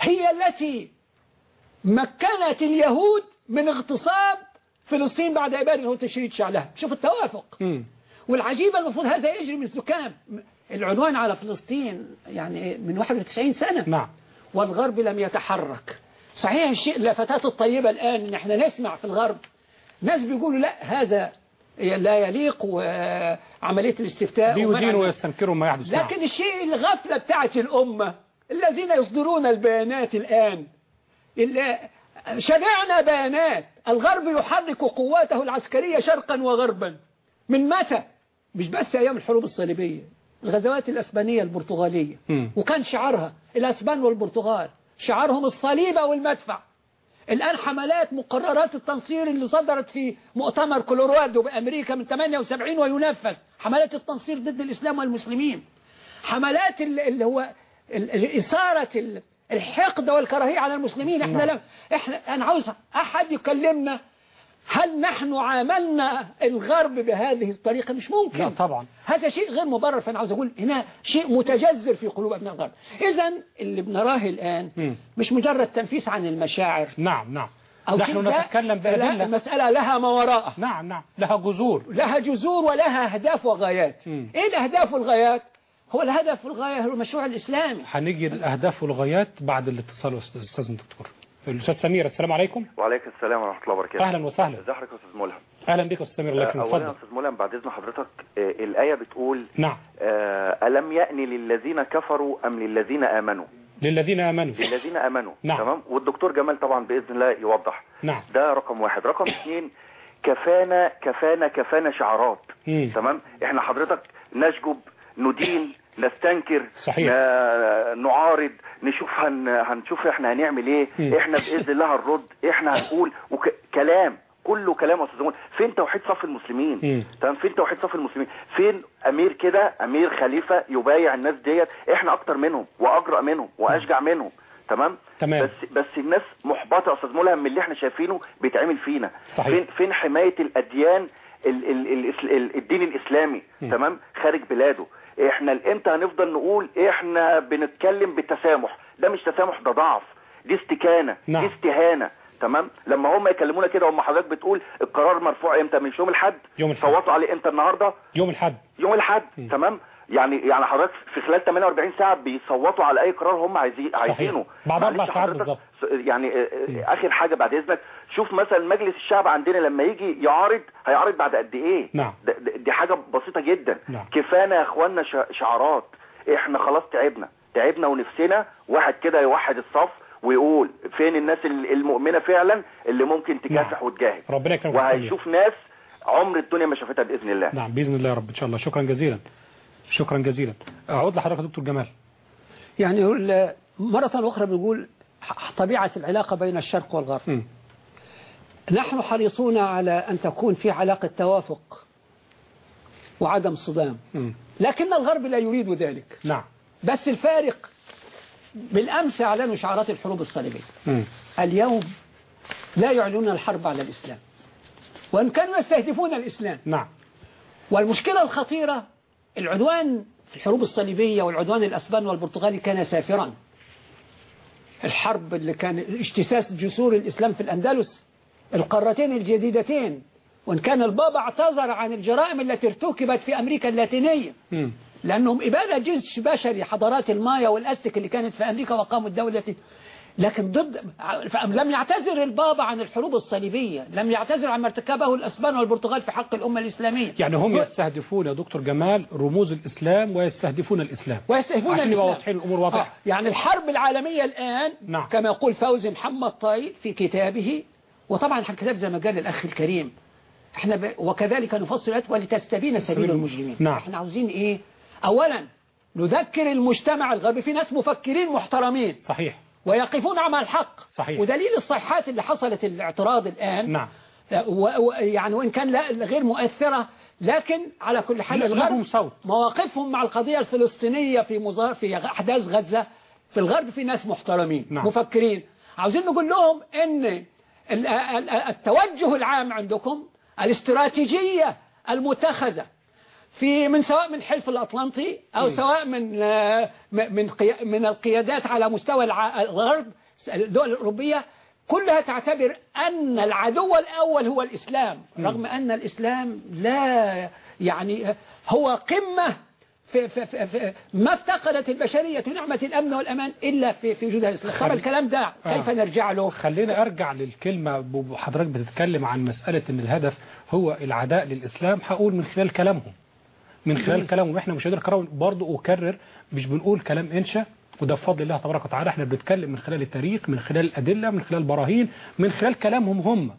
هي التي مكنت اليهود من اغتصاب فلسطين بعد إبادة وتشريد شعلها. شوف التوافق. والعجيب المفروض هذا يجري من السكان العنوان على فلسطين يعني من 91 سنة. نعم. والغرب لم يتحرك. صحيح الشيء اللفتات الطيبة الآن ان إحنا نسمع في الغرب ناس بيقولوا لا هذا لا يليق وعملية الاستفتاء بيدينوا ويستنكروا ما يحدث. نعم. لكن الشيء الغفلة بتاعت الأمة الذين يصدرون البيانات الآن شبعنا بيانات. الغرب يحرك قواته العسكرية شرقا وغربا. من متى؟ مش بس أيام الحروب الصليبية. الغزوات الأسبانية البرتغالية. مم. وكان شعارها الأسبان والبرتغال شعارهم الصليب والمدفع. الآن حملات مقررات التنصير اللي صدرت في مؤتمر كولورادو بأمريكا من 78 وينفذ. حملات التنصير ضد الإسلام والمسلمين. حملات ال- اللي هو إثارة ال- الحقد والكراهية على المسلمين. إحنا نعم. لم إحنا أنا عاوز أحد يكلمنا هل نحن عاملنا الغرب بهذه الطريقة؟ مش ممكن. لا طبعا. هذا شيء غير مبرر. فأنا عاوز أقول هنا شيء متجذر في قلوب أبناء الغرب. إذا اللي بنراه الآن. مش مجرد تنفيس عن المشاعر. نعم نعم. أو نحن نتكلم بأدلة. المسألة لها ما وراءها. نعم نعم. لها جذور. لها جذور ولها أهداف وغايات. مم. إيه الأهداف والغايات؟ هو الهدف والغاية هو المشروع الإسلامي. هنيجي للأهداف والغايات بعد الاتصال أستاذ أستاذ الدكتور الأستاذ سمير السلام عليكم. وعليكم السلام ورحمة الله وبركاته. أهلا وسهلا. ازي حضرتك يا أستاذ ملهم؟ أهلا بك يا أستاذ سمير الله آه، يكرمك اولا اتفضل. أستاذ ملهم بعد إذن حضرتك آه، الآية بتقول نعم. آه، ألم يأن للذين كفروا أم للذين آمنوا؟ للذين آمنوا. للذين آمنوا نعم. تمام؟ والدكتور جمال طبعا بإذن الله يوضح. نعم. ده رقم واحد. رقم اثنين كفانا كفانا كفانا شعارات. تمام؟ إحنا حضرتك نشجب ندين نستنكر صحيح. نعارض نشوف هن هنشوف إحنا هنعمل إيه مم. إحنا بإذن الله هنرد إحنا هنقول وك... كلام كله كلام يا أستاذ جمال. فين توحيد صف المسلمين. تمام فين توحيد صف المسلمين فين أمير كده أمير خليفة يبايع الناس ديت إحنا أكتر منهم وأجرأ منهم وأشجع منهم تمام تمام. بس بس الناس محبطة يا أستاذ ملهم من اللي إحنا شايفينه بيتعمل فينا صحيح. فين فين حماية الأديان ال ال ال ال الدين الإسلامي م. تمام خارج بلاده إحنا إمتى هنفضل نقول إحنا بنتكلم بالتسامح؟ ده مش تسامح ده ضعف دي استكانة نعم. دي استهانة تمام؟ لما هم يكلمونا كده هم حضرتك بتقول القرار مرفوع إمتى؟ مش يوم الاحد يوم الأحد. صوتوا عليه إمتى النهارده؟ يوم الحد. يوم الاحد م. تمام؟ يعني يعني حضرتك في خلال 48 ساعة بيصوتوا على أي قرار هم عايزين عايزينه. بعد أربع ساعات بالظبط. يعني آه، آه، آخر حاجة بعد إذنك شوف مثلا مجلس الشعب عندنا لما يجي يعارض هيعارض بعد قد إيه؟ نعم. دي حاجة بسيطة جدا. نعم. كفانا يا اخوانا ش- شعارات. إحنا خلاص تعبنا. تعبنا ونفسنا. واحد كده يوحد الصف ويقول فين الناس ال- المؤمنة فعلا اللي ممكن تكافح نعم. وتجاهد. ربنا يكرمك. وهيشوف ناس عمر الدنيا ما شافتها بإذن الله. نعم بإذن الله يا رب. إن شاء الله. شكرا جزيلا. شكرا جزيلا. أعود لحضرتك دكتور جمال. يعني مرة أخرى بنقول طبيعة العلاقة بين الشرق والغرب. مم. نحن حريصون على أن تكون في علاقة توافق وعدم صدام. لكن الغرب لا يريد ذلك. نعم. بس الفارق بالأمس أعلنوا شعارات الحروب الصليبية. اليوم لا يعلنون الحرب على الإسلام. وإن كانوا يستهدفون الإسلام. نعم. والمشكلة الخطيرة العدوان في الحروب الصليبية والعدوان الأسبان والبرتغالي كان سافرا. الحرب اللي كان اجتساس جسور الإسلام في الأندلس القارتين الجديدتين وإن كان البابا اعتذر عن الجرائم التي ارتكبت في أمريكا اللاتينية. لأنهم إبادة جنس بشري حضارات المايا والأستك اللي كانت في أمريكا وقاموا الدولة. لكن ضد لم يعتذر البابا عن الحروب الصليبية لم يعتذر عن ما ارتكبه الأسبان والبرتغال في حق الأمة الإسلامية يعني هم يستهدفون يا دكتور جمال رموز الإسلام ويستهدفون الإسلام ويستهدفون عشان الإسلام. واضحين الأمور واضحة آه. يعني الحرب العالمية الآن نعم. كما يقول فوزي محمد طايل في كتابه وطبعا الكتاب زي ما قال الأخ الكريم إحنا ب... وكذلك نفصل الآيات ولتستبين سبيل المجرمين نعم. إحنا عاوزين إيه اولا نذكر المجتمع الغربي في ناس مفكرين محترمين صحيح ويقفون مع الحق صحيح. ودليل الصيحات اللي حصلت الاعتراض الآن نعم و... و... يعني وإن كان لا غير مؤثرة لكن على كل حال الغرب صوت. مواقفهم مع القضية الفلسطينية في مظاهر في أحداث غزة في الغرب في ناس محترمين نعم. مفكرين عاوزين نقول لهم إن ال- ال- التوجه العام عندكم الاستراتيجيية المتخذة في من سواء من حلف الأطلنطي أو م. سواء من آه، من من القيادات على مستوى الغرب الدول الأوروبية كلها تعتبر أن العدو الأول هو الإسلام م. رغم أن الإسلام لا يعني هو قمة في في في في ما افتقدت البشرية نعمة الأمن والأمان إلا في في وجود الإسلام طب الكلام ده كيف آه. نرجع له خلينا أرجع للكلمة وحضرتك بتتكلم عن مسألة إن الهدف هو العداء للإسلام هقول من خلال كلامهم من خلال كلامهم إحنا مشاهدينا الكرام برضه أكرر مش بنقول كلام إنشا وده بفضل الله تبارك وتعالى. إحنا بنتكلم من خلال التاريخ من خلال الأدلة من خلال البراهين من خلال كلامهم هم.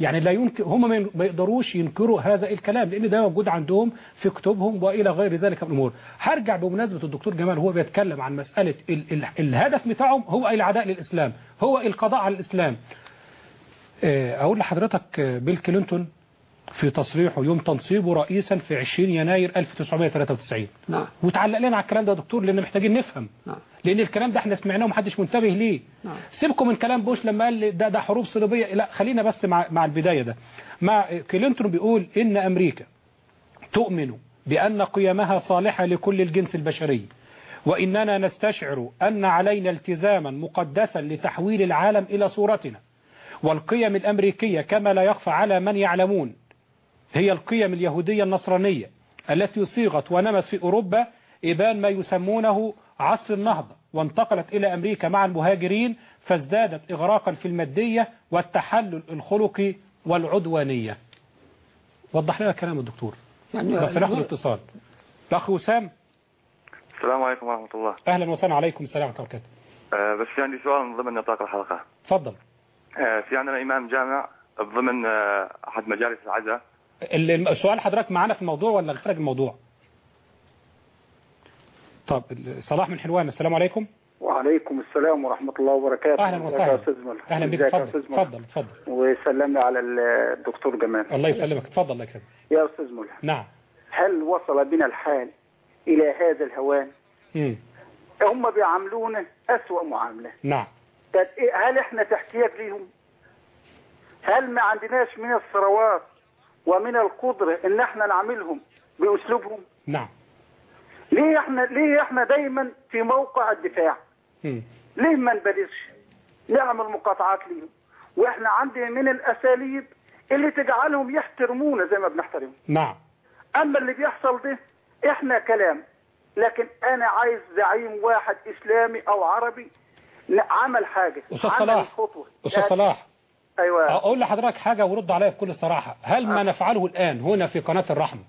يعني لا يمكن هم ما ما يقدروش ينكروا هذا الكلام لأن ده موجود عندهم في كتبهم وإلى غير ذلك من الأمور. هرجع بمناسبة الدكتور جمال هو بيتكلم عن مسألة ال ال الهدف بتاعهم هو العداء للإسلام هو القضاء على الإسلام. آه، أقول لحضرتك آه، بيل كلينتون في تصريحه يوم تنصيبه رئيسا في 20 يناير 1993 نعم. وتعلق لنا على الكلام ده يا دكتور لأن محتاجين نفهم. نعم. لأن الكلام ده إحنا سمعناه ومحدش منتبه ليه. نعم. سيبكم من كلام بوش لما قال ده ده حروب صليبية. لا خلينا بس مع مع البداية ده. مع كلينتون بيقول إن أمريكا تؤمن بأن قيمها صالحة لكل الجنس البشري وإننا نستشعر أن علينا التزاما مقدسا لتحويل العالم إلى صورتنا والقيم الأمريكية كما لا يخفى على من يعلمون. هي القيم اليهودية النصرانية التي صيغت ونمت في أوروبا إبان ما يسمونه عصر النهضة وانتقلت إلى أمريكا مع المهاجرين فازدادت اغراقا في المادية والتحلل الخلقي والعدوانية. وضح لنا كلام الدكتور. يعني بس ناخد اتصال. الأخ وسام السلام عليكم ورحمة الله أهلا وسهلا عليكم السلام ورحمة الله وبركاته. آه بس في عندي سؤال من ضمن نطاق الحلقة اتفضل. آه في عندنا إمام جامع ضمن آه أحد مجالس العزاء ال- السؤال حضرتك معانا في الموضوع ولا خارج الموضوع؟ طب صلاح من حلوان السلام عليكم. وعليكم السلام ورحمة الله وبركاته أهلا ازيك وسهلا. أهلا بك اتفضل اتفضل اتفضل. وسلمنا على الدكتور جمال الله يسلمك اتفضل الله يكرمك. يا أستاذ ملك نعم. هل وصل بنا الحال إلى هذا الهوان مم. هم بيعاملونا أسوأ معاملة نعم. طب إيه- هل إحنا تحتياج ليهم هل ما عندناش من الثروات ومن القدرة إن إحنا نعملهم بأسلوبهم نعم. ليه إحنا ليه إحنا دايما في موقع الدفاع مم. ليه ما نبالغش نعمل مقاطعات ليهم وإحنا عندنا من الأساليب اللي تجعلهم يحترمونا زي ما بنحترمهم نعم. أما اللي بيحصل ده إحنا كلام لكن أنا عايز زعيم واحد إسلامي أو عربي عمل حاجة أستاذ عمل صلاح. لكن- صلاح أيوه. أقول لحضرتك حاجة ورد عليها بكل صراحة. هل ما نفعله الآن هنا في قناة الرحمة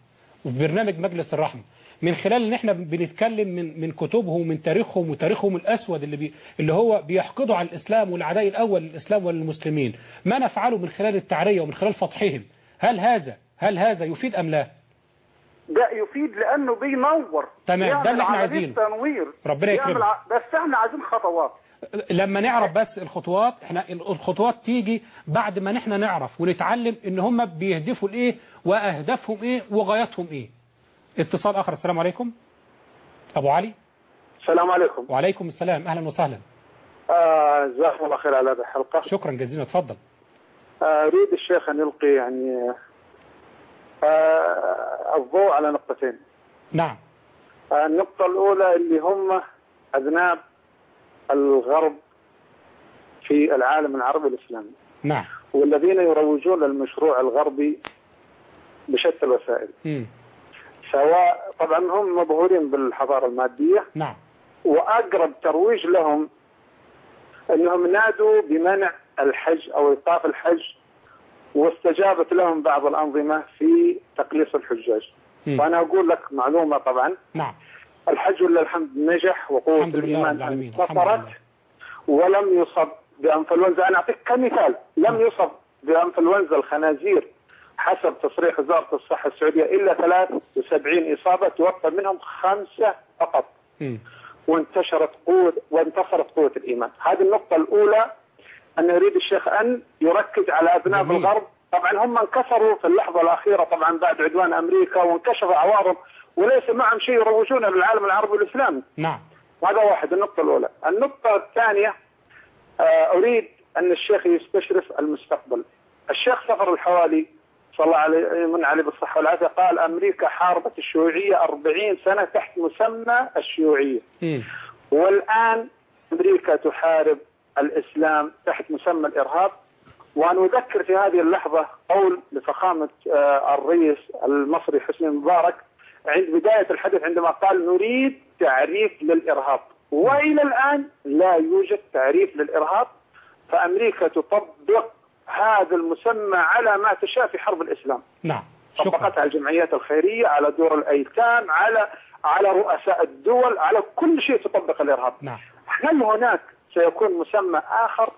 وفي برنامج مجلس الرحمة من خلال إن إحنا بنتكلم من من كتبهم ومن تاريخهم وتاريخهم الأسود اللي بي اللي هو بيحقدوا على الإسلام والعداء الأول للإسلام وللمسلمين ما نفعله من خلال التعرية ومن خلال فتحهم هل هذا هل هذا يفيد أم لا؟ ده يفيد لأنه بينور تمام، ده اللي إحنا عايزينه. تنوير ربنا يكرمك. بس إحنا عايزين خطوات. لما نعرف بس الخطوات إحنا الخطوات تيجي بعد ما نحن نعرف ونتعلم إن هم بيهدفوا لإيه وأهدافهم إيه وغاياتهم إيه. اتصال آخر السلام عليكم. أبو علي. السلام عليكم. وعليكم السلام. أهلا وسهلا. آه، جزاكم الله خير على هذه الحلقة. شكرا جزيلا. اتفضل آه، أريد الشيخ أن يلقي يعني آه، الضوء على نقطتين. نعم. النقطة الأولى اللي هم أذناب الغرب في العالم العربي الإسلامي. نعم. والذين يروجون للمشروع الغربي بشتى الوسائل. سواء طبعا هم مبهورين بالحضارة المادية. نعم. وأقرب ترويج لهم أنهم نادوا بمنع الحج أو إيقاف الحج واستجابت لهم بعض الأنظمة في تقليص الحجاج. مم. وأنا أقول لك معلومة طبعا. نعم. الحج لله الحمد نجح وقوة الإيمان انتصرت ولم يصب بأنفلونزا أنا أعطيك كمثال. لم يصب بأنفلونزا الخنازير حسب تصريح وزارة الصحة السعودية إلا 73 إصابة توفى منهم خمسة فقط. وانتشرت قوة وانتصرت قوة الإيمان. هذه النقطة الأولى أن يريد الشيخ أن يركز على أبناء. الغرب. طبعا هم انكسروا في اللحظة الأخيرة طبعا بعد عدوان أمريكا وانكشف عوارض وليس معهم شيء يروجون للعالم العربي والإسلامي. نعم. هذا واحد النقطة الأولى. النقطة الثانية آه، أريد أن الشيخ يستشرف المستقبل. الشيخ سفر الحوالي صلى الله عليه من عليه بالصحة والعافية قال أمريكا حاربت الشيوعية 40 سنة تحت مسمى الشيوعية. مم. والآن أمريكا تحارب الإسلام تحت مسمى الإرهاب. وأنا أذكر في هذه اللحظة قول لفخامة آه، الرئيس المصري حسني مبارك عند بداية الحديث عندما قال نريد تعريف للإرهاب. وإلى الآن لا يوجد تعريف للإرهاب فأمريكا تطبق هذا المسمى على ما تشاء في حرب الإسلام. نعم طبقتها على الجمعيات الخيرية على دور الأيتام على على رؤساء الدول على كل شيء تطبق الإرهاب. نعم. هل هناك سيكون مسمى آخر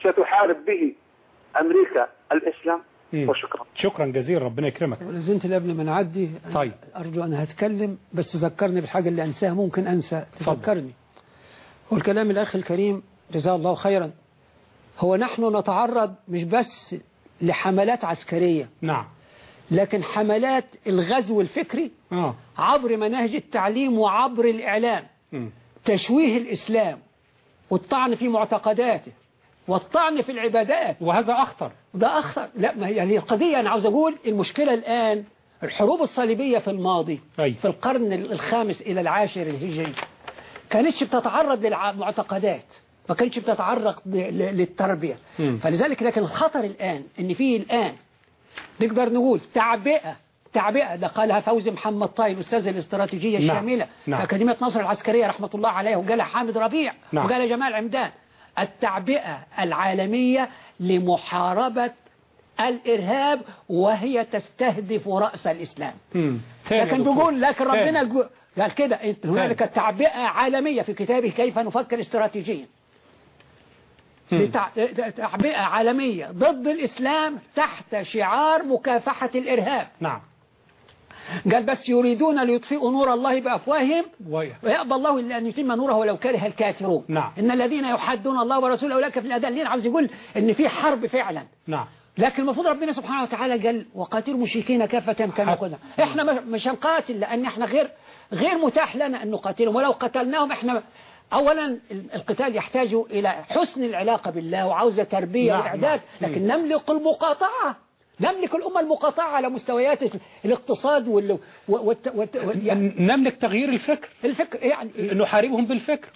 ستحارب به أمريكا الإسلام؟ مم. وشكرا. شكرا جزيلا ربنا يكرمك. اللي قبل ما نعدي طيب. أرجو أن هتكلم بس ذكرني بالحاجة اللي أنساها ممكن أنسى. تذكرني. والكلام الأخ الكريم جزاه الله خيرا هو نحن نتعرض مش بس لحملات عسكرية. نعم. لكن حملات الغزو الفكري آه. عبر مناهج التعليم وعبر الإعلام. مم. تشويه الإسلام والطعن في معتقداته. والطعن في العبادات وهذا أخطر ده أخطر لا ما هي هي القضية أنا عاوز أقول المشكلة الآن الحروب الصليبية في الماضي أي. في القرن الخامس إلى العاشر الهجري كانتش بتتعرض للمعتقدات ما كانتش بتتعرض للتربية مم. فلذلك لكن الخطر الآن إن فيه الآن نقدر نقول تعبئة تعبئة ده قالها فوزي محمد طايل أستاذ الاستراتيجية نعم. الشاملة نعم. في أكاديمية نصر العسكرية رحمة الله عليه وقالها حامد ربيع نعم. وقالها جمال عمدان التعبئة العالمية لمحاربة الإرهاب وهي تستهدف رأس الإسلام. لكن. بيقول لكن ربنا قال كده إنت- هنالك تعبئة عالمية في كتابه كيف نفكر استراتيجيا. تعبئة عالمية ضد الإسلام تحت شعار مكافحة الإرهاب. نعم. قال بس يريدون ليطفئوا نور الله بأفواههم وي- ويأبى الله إلا أن يتم نوره ولو كره الكافرون. نعم. إن الذين يحدون الله ورسوله أولئك في الأذلين عاوز يقول إن في حرب فعلا. نعم. لكن المفروض ربنا سبحانه وتعالى قال وقاتلوا المشركين كافة كما قلنا. إحنا مش- هنقاتل لأن إحنا غير غير متاح لنا أن نقاتلهم. ولو قتلناهم إحنا اولا ال- القتال يحتاج إلى حسن العلاقة بالله وعاوزة تربية نعم، وإعداد. نعم. لكن نملك المقاطعة. نملك الأمة المقاطعة على مستويات الاقتصاد وال والت... والت... وال... يعني نملك تغيير الفكر. الفكر يعني نحاربهم بالفكر.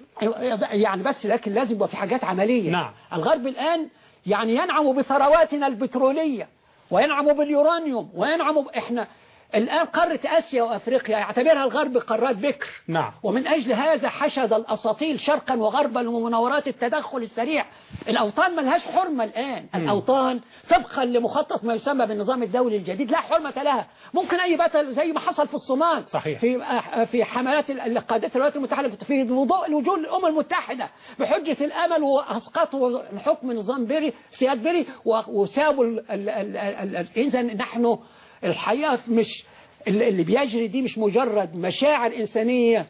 يعني بس لكن لازم يبقى في حاجات عملية. نعم. الغرب الآن يعني ينعم بثرواتنا البترولية وينعم باليورانيوم وينعم ب... إحنا الآن قارة آسيا وأفريقيا يعتبرها الغرب قارات بكر. نعم. ومن أجل هذا حشد الأساطيل شرقا وغربا ومناورات التدخل السريع. الأوطان ملهاش حرمة الآن. مم. الأوطان طبقا لمخطط ما يسمى بالنظام الدولي الجديد لا حرمة لها. ممكن أي بطل زي ما حصل في الصومال صحيح. في في حملات ال- قادة الولايات المتحدة في وضوء وجود الأمم المتحدة بحجة الأمل وأسقطوا الحكم نظام بيري سياد بيري وسابوا إذا نحن الحقيقة مش اللي بيجري دي مش مجرد مشاعر إنسانية.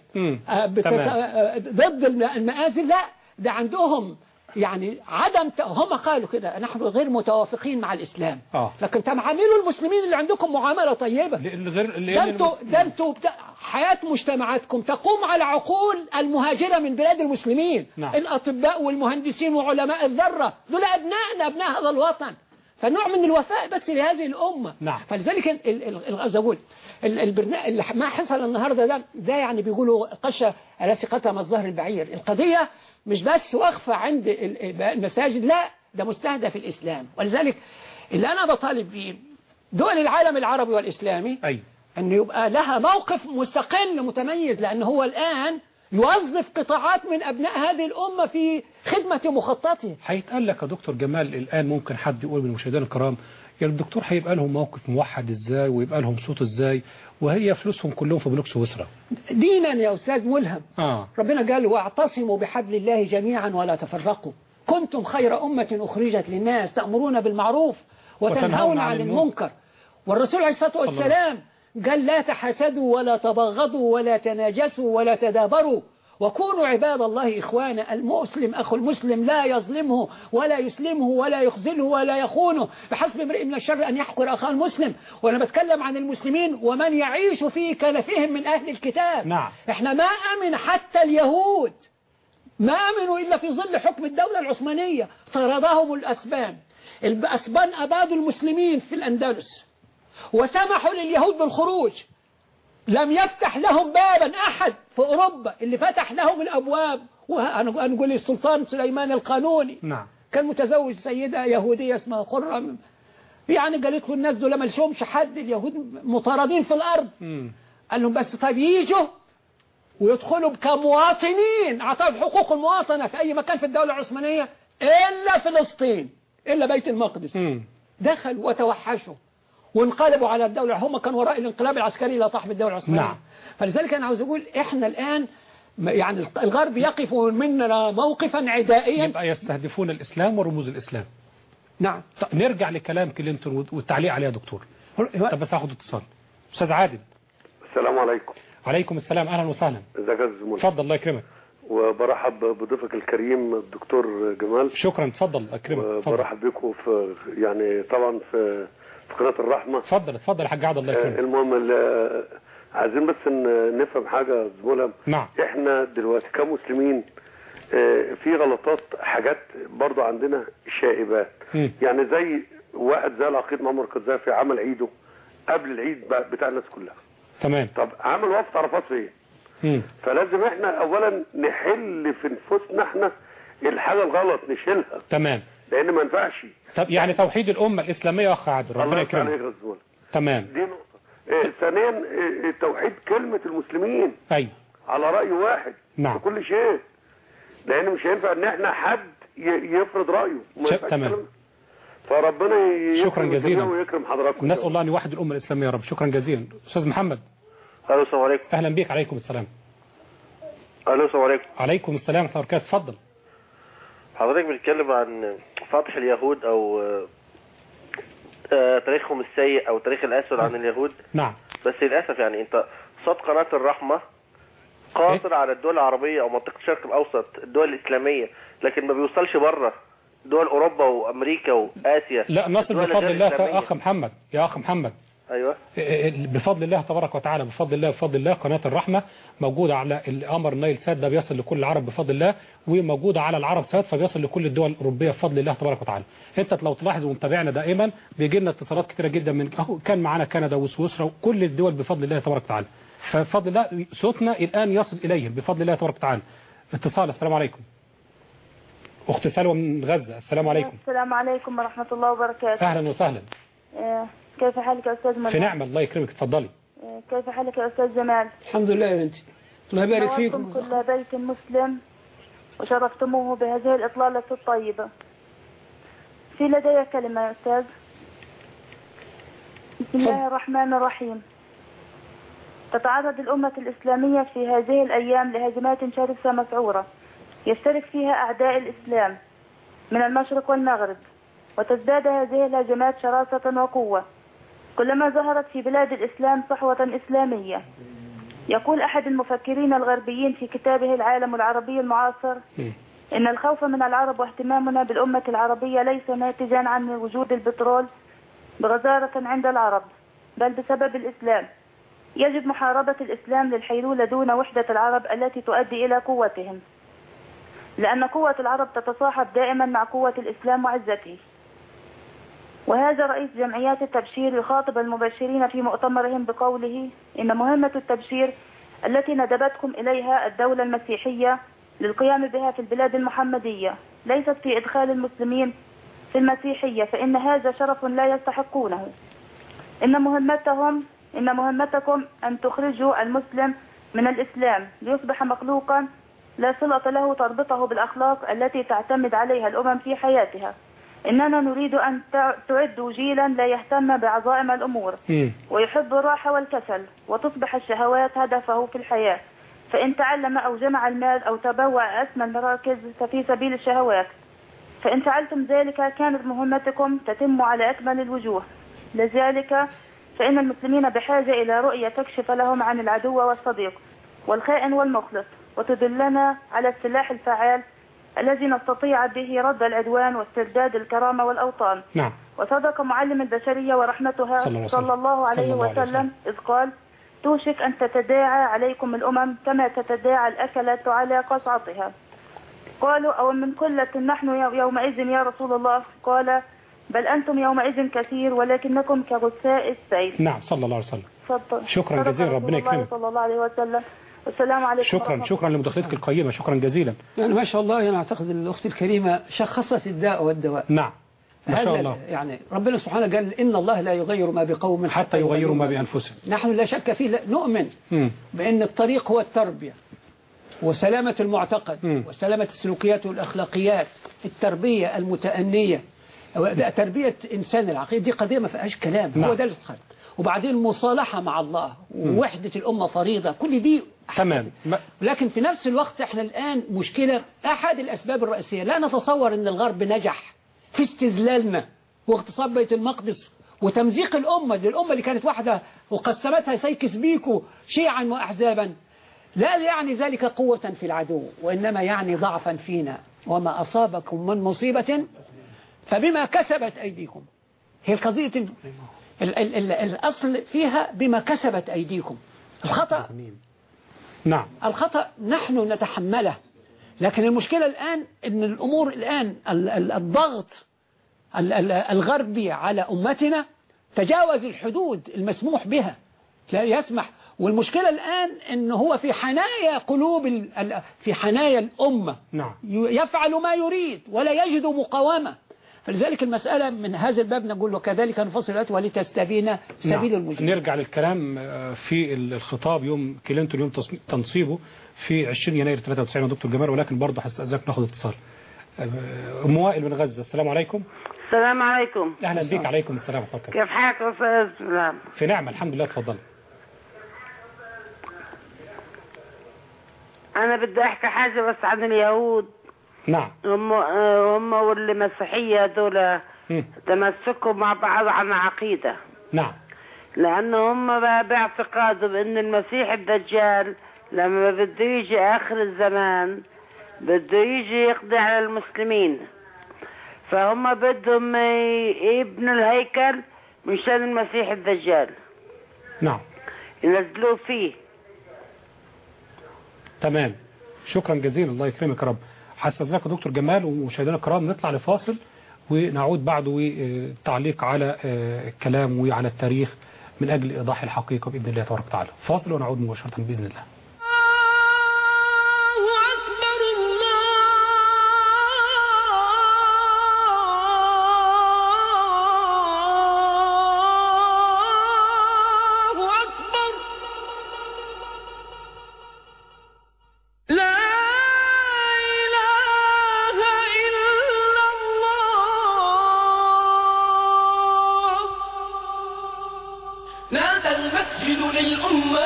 آه، بتت... تمام. آه، ضد الم- المآزل لا ده عندهم يعني عدم ت... هم قالوا كده نحن غير متوافقين مع الإسلام آه لكن تعاملوا المسلمين اللي عندكم معاملة طيبة غير ده أنتوا ده أنتوا بتا... حياة مجتمعاتكم تقوم على عقول المهاجرة من بلاد المسلمين نعم. الأطباء والمهندسين وعلماء الذرة دول أبنائنا أبناء هذا الوطن فنوع من الوفاء بس لهذه الأمة. نعم. فلذلك ال- ال- ال- عايز أقول ال- البرنامج اللي ما حصل النهاردة ده ده يعني بيقولوا قشة على ثقتها الظهر البعير. القضية مش بس واقفة عند ال- المساجد لا ده مستهدف الإسلام. ولذلك اللي أنا بطالب بيه دول العالم العربي والإسلامي أي. أن يبقى لها موقف مستقل متميز لأن هو الآن يوظف قطاعات من أبناء هذه الأمة في خدمة مخططه هيتقال لك يا دكتور جمال الآن ممكن حد يقول من المشاهدين الكرام يعني الدكتور هيبقى لهم موقف موحد إزاي ويبقى لهم صوت إزاي؟ وهي فلوسهم كلهم في بنوك سويسرا دينا يا أستاذ ملهم. آه. ربنا قال واعتصموا بحبل الله جميعا ولا تفرقوا. كنتم خير أمة أخرجت للناس تأمرون بالمعروف وتنهون عن المنكر. والرسول عليه الصلاة والسلام قال لا تحسدوا ولا تبغضوا ولا تناجسوا ولا تدابروا. وكونوا عباد الله إخوانا المسلم أخو المسلم لا يظلمه ولا يسلمه ولا يخذله ولا يخونه. بحسب امرئ من الشر أن يحقر أخاه المسلم. وأنا بتكلم عن المسلمين ومن يعيش في كنفهم من أهل الكتاب. نعم. إحنا ما أمن حتى اليهود. ما أمنوا إلا في ظل حكم الدولة العثمانية. طردهم الأسبان. الأسبان أبادوا المسلمين في الأندلس. وسمحوا لليهود بالخروج. لم يفتح لهم بابا أحد في أوروبا اللي فتح لهم الأبواب. وهنقول السلطان سليمان القانوني. نعم. كان متزوج سيدة يهودية اسمها خرم. يعني قالت له الناس دول ما لهمش حد اليهود مطاردين في الأرض. مم. قال لهم بس طيب يجوا ويدخلوا كمواطنين. أعطاهم حقوق المواطنة في أي مكان في الدولة العثمانية إلا فلسطين إلا بيت المقدس. مم. دخلوا وتوحشوا. وانقلبوا على الدولة. هم كانوا وراء الانقلاب العسكري إلى صاحب الدولة العثمانية. نعم. فلذلك أنا عاوز أقول إحنا الآن يعني الغرب يقف مننا موقفا عدائيا. يبقى يستهدفون الإسلام ورموز الإسلام. نعم. طب نرجع لكلام كلينتون والتعليق عليه يا دكتور. طب بس هاخد اتصال. أستاذ عادل. السلام عليكم. عليكم السلام. أهلا وسهلا. إزيك يا أستاذ منى اتفضل الله يكرمك. وبرحب بضيفك الكريم الدكتور جمال. شكرا. اتفضل أكرمك. وبرحب بكم في يعني طبعا في في قناة الرحمة. اتفضل اتفضل يا حاج عادل الله آه، يكرمك المهم ال- عايزين بس نفهم أستاذ ملهم نعم. إحنا دلوقتي كمسلمين آه، في غلطات حاجات برضو عندنا شائبات. يعني زي واحد زي العقيد معمر قذافي عمل عيده قبل العيد بتاع الناس كلها. تمام. طب عمل وقف عرفات فين مم. فلازم إحنا اولا نحل في نفوسنا إحنا الحاجة الغلط نشيلها. تمام. لأن ما ينفعش. طب يعني توحيد الأمة الإسلامية يا أخ عادل ربنا يكرمك. تمام. دي نقطة. آه ثانيا آه توحيد كلمة المسلمين. أيوة على رأي واحد. نعم. في كل شيء. لأن مش هينفع إن إحنا حد يفرض رأيه. تمام. فربنا شكرا جزيلا. ويكرم حضراتكم. نسأل الله أن يوحد الأمة الإسلامية يا رب. شكرا جزيلا. أستاذ محمد. ألو السلام عليكم أهلا بك عليكم السلام. ألو السلام عليكم عليكم السلام ورحمة الله وبركاته. اتفضل. حضرتك بتتكلم عن فتح اليهود أو آه، آه، تاريخهم السيء أو تاريخ الأسود عن اليهود. نعم. بس للأسف يعني أنت صوت قناة الرحمة قاصر على الدول العربية أو منطقة الشرق الأوسط الدول الإسلامية لكن ما بيوصلش بره. دول أوروبا وأمريكا وآسيا. لا نصل بفضل الله. يا أخ محمد. يا أخ محمد. أيوه. بفضل الله تبارك وتعالى بفضل الله بفضل الله قناة الرحمة موجودة على القمر نايل سات ده بيصل لكل العرب بفضل الله وموجودة على العرب سات فبيصل لكل الدول الأوروبية بفضل الله تبارك وتعالى. أنت لو تلاحظ ومتابعنا دائما بيجي لنا اتصالات كتيرة جدا من أهو كان معانا كندا وسويسرا وكل الدول بفضل الله تبارك وتعالى. فبفضل الله صوتنا الآن يصل إليهم بفضل الله تبارك وتعالى. اتصال السلام عليكم. أخت سلوى من غزة السلام عليكم. السلام عليكم ورحمة الله وبركاته. أهلا وسهلا. آه، كيف حالك يا أستاذ منى في نعمة الله يكرمك اتفضلي آه، كيف حالك يا أستاذ جمال؟ الحمد لله يا بنتي. الله يبارك نورتم فيكم. كل بيت مسلم. وشرفتموه بهذه الإطلالة الطيبة. في لدي كلمة يا أستاذ. بسم الله الرحمن الرحيم. تتعرض الأمة الإسلامية في هذه الأيام لهجمات شرسة مسعورة. يشترك فيها أعداء الإسلام من المشرق والمغرب. وتزداد هذه الهجمات شراسة وقوة. كلما ظهرت في بلاد الإسلام صحوة إسلامية. يقول أحد المفكرين الغربيين في كتابه العالم العربي المعاصر إن الخوف من العرب واهتمامنا بالأمة العربية ليس ناتجا عن وجود البترول بغزارة عند العرب بل بسبب الإسلام. يجب محاربة الإسلام للحيلولة دون وحدة العرب التي تؤدي إلى قوتهم لأن قوة العرب تتصاحب دائما مع قوة الإسلام وعزته. وهذا رئيس جمعيات التبشير يخاطب المبشرين في مؤتمرهم بقوله إن مهمة التبشير التي ندبتكم إليها الدولة المسيحية للقيام بها في البلاد المحمدية ليست في إدخال المسلمين في المسيحية فإن هذا شرف لا يستحقونه. إن مهمتهم إن مهمتكم أن تخرجوا المسلم من الإسلام ليصبح مخلوقا لا صلة له تربطه بالأخلاق التي تعتمد عليها الأمم في حياتها. إننا نريد أن تع- تعدوا جيلا لا يهتم بعظائم الأمور ويحب الراحة والكسل وتصبح الشهوات هدفه في الحياة. فإن تعلم أو جمع المال أو تبوأ أسمى المراكز ففي سبيل الشهوات. فإن فعلتم ذلك كانت مهمتكم تتم على أكمل الوجوه. لذلك فإن المسلمين بحاجة إلى رؤية تكشف لهم عن العدو والصديق والخائن والمخلص وتدلنا على السلاح الفعال الذي نستطيع به رد العدوان واسترداد الكرامة والأوطان. نعم. وصدق معلم البشرية ورحمتها صلى الله عليه وسلم. صلى الله عليه وسلم إذ قال توشك أن تتداعى عليكم الأمم كما تتداعى الأكلة على قصعتها. قالوا أو من قلة نحن يومئذ يا رسول الله. قال بل أنتم يومئذ كثير ولكنكم كغثاء السيل نعم صلى الله عليه وسلم. شكرا جزيلا، ربنا يكرمك. صلى الله عليه وسلم. والسلام عليكم شكرا ورحمة شكرا لمداخلتك القيمة شكرا جزيلا. يعني ما شاء الله أنا أعتقد أن الأخت الكريمة شخصت الداء والدواء. نعم ما شاء الله. يعني ربنا سبحانه قال إن الله لا يغير ما بقوم حتى يغيروا ما بأنفسهم. نحن لا شك فيه لا نؤمن مم. بأن الطريق هو التربية وسلامة المعتقد وسلامة السلوكيات والأخلاقيات التربية المتأنية. تربية إنسان العقيد دي قضية ما فيهاش كلام نعم. هو ده الخلق. وبعدين مصالحة مع الله ووحدة الأمة فريضة كل دي تمام. ما- لكن في نفس الوقت إحنا الآن مشكلة أحد الأسباب الرئيسية. لا نتصور أن الغرب نجح في استذلالنا واغتصاب بيت المقدس وتمزيق الأمة دي الأمة اللي كانت واحدة وقسمتها سيكس بيكو شيعا وأحزابا. لا يعني ذلك قوة في العدو وإنما يعني ضعفا فينا. وما أصابكم من مصيبة فبما كسبت أيديكم. هي القضية ال ال ال ال الأصل فيها بما كسبت أيديكم. الخطأ نعم. الخطأ نحن نتحمله. لكن المشكلة الآن أن الأمور الآن ال- ال- الضغط ال- ال- الغربي على أمتنا تجاوز الحدود المسموح بها. لا يسمح. والمشكلة الآن أنه هو في حنايا قلوب ال- في حنايا الأمة. نعم. يفعل ما يريد ولا يجد مقاومة. فلذلك المسألة من هذا الباب نقول وكذلك نفصل الآيات ولتستبين سبيل نعم. المجرمين نرجع للكلام آه، في الخطاب يوم كلينتون يوم تنصيبه في 20 يناير 93 يا دكتور جمال ولكن برضه هستأذنك ناخد اتصال. آه، أم وائل من غزة السلام عليكم. السلام عليكم. أهلا بك عليكم السلام ورحمة الله. كيف حالك يا أستاذ؟ سلام في نعمة الحمد لله اتفضل أنا بدي أحكي حاجة بس عن اليهود. نعم. هم هم واللي مسيحية دول. تمسكوا مع بعض عن عقيدة. نعم. لأن هم بقى باعتقادهم إن المسيح الدجال لما بده يجي آخر الزمان بده يجي يقضي على المسلمين. فهم بدهم يبنوا الهيكل مشان المسيح الدجال. نعم. ينزلوه فيه. تمام. شكرا جزيلا. الله يكرمك يا رب. هستأذنك يا دكتور جمال ومشاهدينا الكرام نطلع لفاصل ونعود بعده التعليق على آه، الكلام وعلى التاريخ من أجل إيضاح الحقيقة بإذن الله تبارك وتعالى. فاصل ونعود مباشرة بإذن الله. نادى المسجد للأمة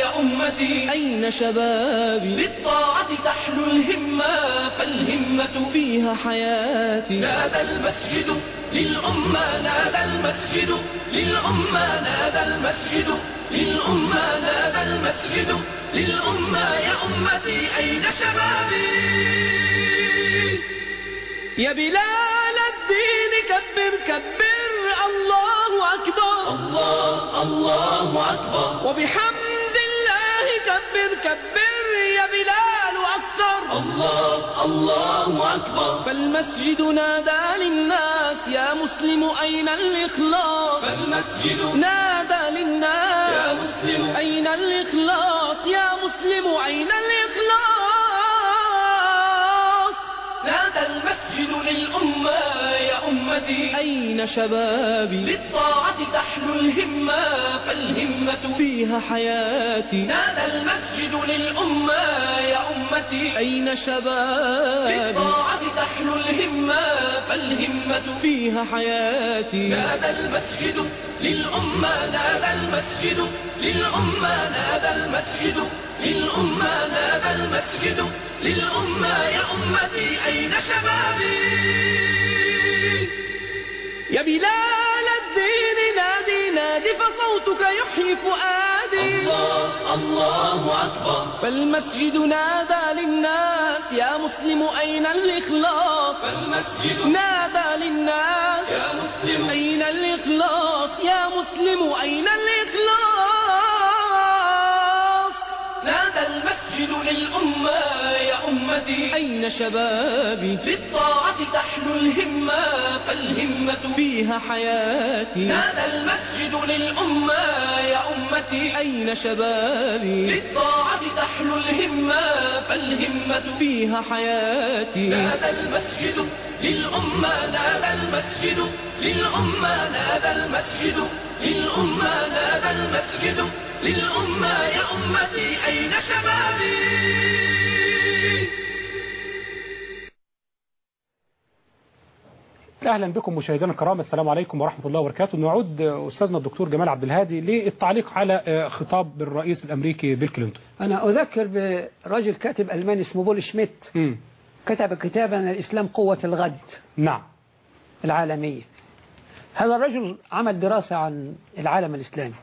يا أمتي. أين شبابي؟ بالطاعة تحلو الهمة فالهمة فيها حياتي. نادى المسجد للأمة نادى المسجد للأمة نادى المسجد للأمة نادى المسجد للأمة يا أمتي. أين شبابي؟ يا بلال الدين كبر كبر أكبر. الله الله أكبر. وبحمد الله كبر كبر يا بلال أكثر. الله الله أكبر. فالمسجد نادى للناس يا مسلم أين الإخلاص؟ فالمسجد نادى للناس يا مسلم. أين الإخلاص؟ يا مسلم أين الإخلاص؟ نادى المسجد للأمة يا أمتي. أين شبابي؟ للطاعة تحلو الهمة فالهمة فيها حياتي. نادى المسجد للأمة يا أمتي. أين شبابي؟ للطاعة تحلو الهمة فالهمة فيها حياتي. نادى المسجد للأمة نادى المسجد للأمة نادى المسجد للأمة نادى المسجد للأمة. يا أمتي أين شبابي؟ يا بلال الدين نادي نادي فصوتك يحيي فؤادي الله الله أكبر. فالمسجد نادى للناس يا مسلم أين الإخلاص؟ فالمسجد نادى للناس يا مسلم. أين الإخلاص؟ يا مسلم أين الإخلاص؟ نادى المسجد للأمة يا أمتي. أين شبابي؟ للطاعة تحلو الهمة فالهمة فيها حياتي. نادى المسجد للأمة يا أمتي. أين شبابي؟ للطاعة تحلو الهمة فالهمة فيها حياتي. نادى المسجد. للأمة نادى المسجد للأمة نادى المسجد للأمة نادى المسجد للأمة يا أمتي أين شبابي؟ أهلا بكم مشاهدينا الكرام السلام عليكم ورحمة الله وبركاته. نعود أستاذنا الدكتور جمال عبد الهادي للتعليق على خطاب الرئيس الأمريكي بيل كلينتون. أنا أذكر برجل كاتب ألماني اسمه بول شميت. كتب كتابا الإسلام قوة الغد نعم. العالمية. هذا الرجل عمل دراسة عن العالم الإسلامي.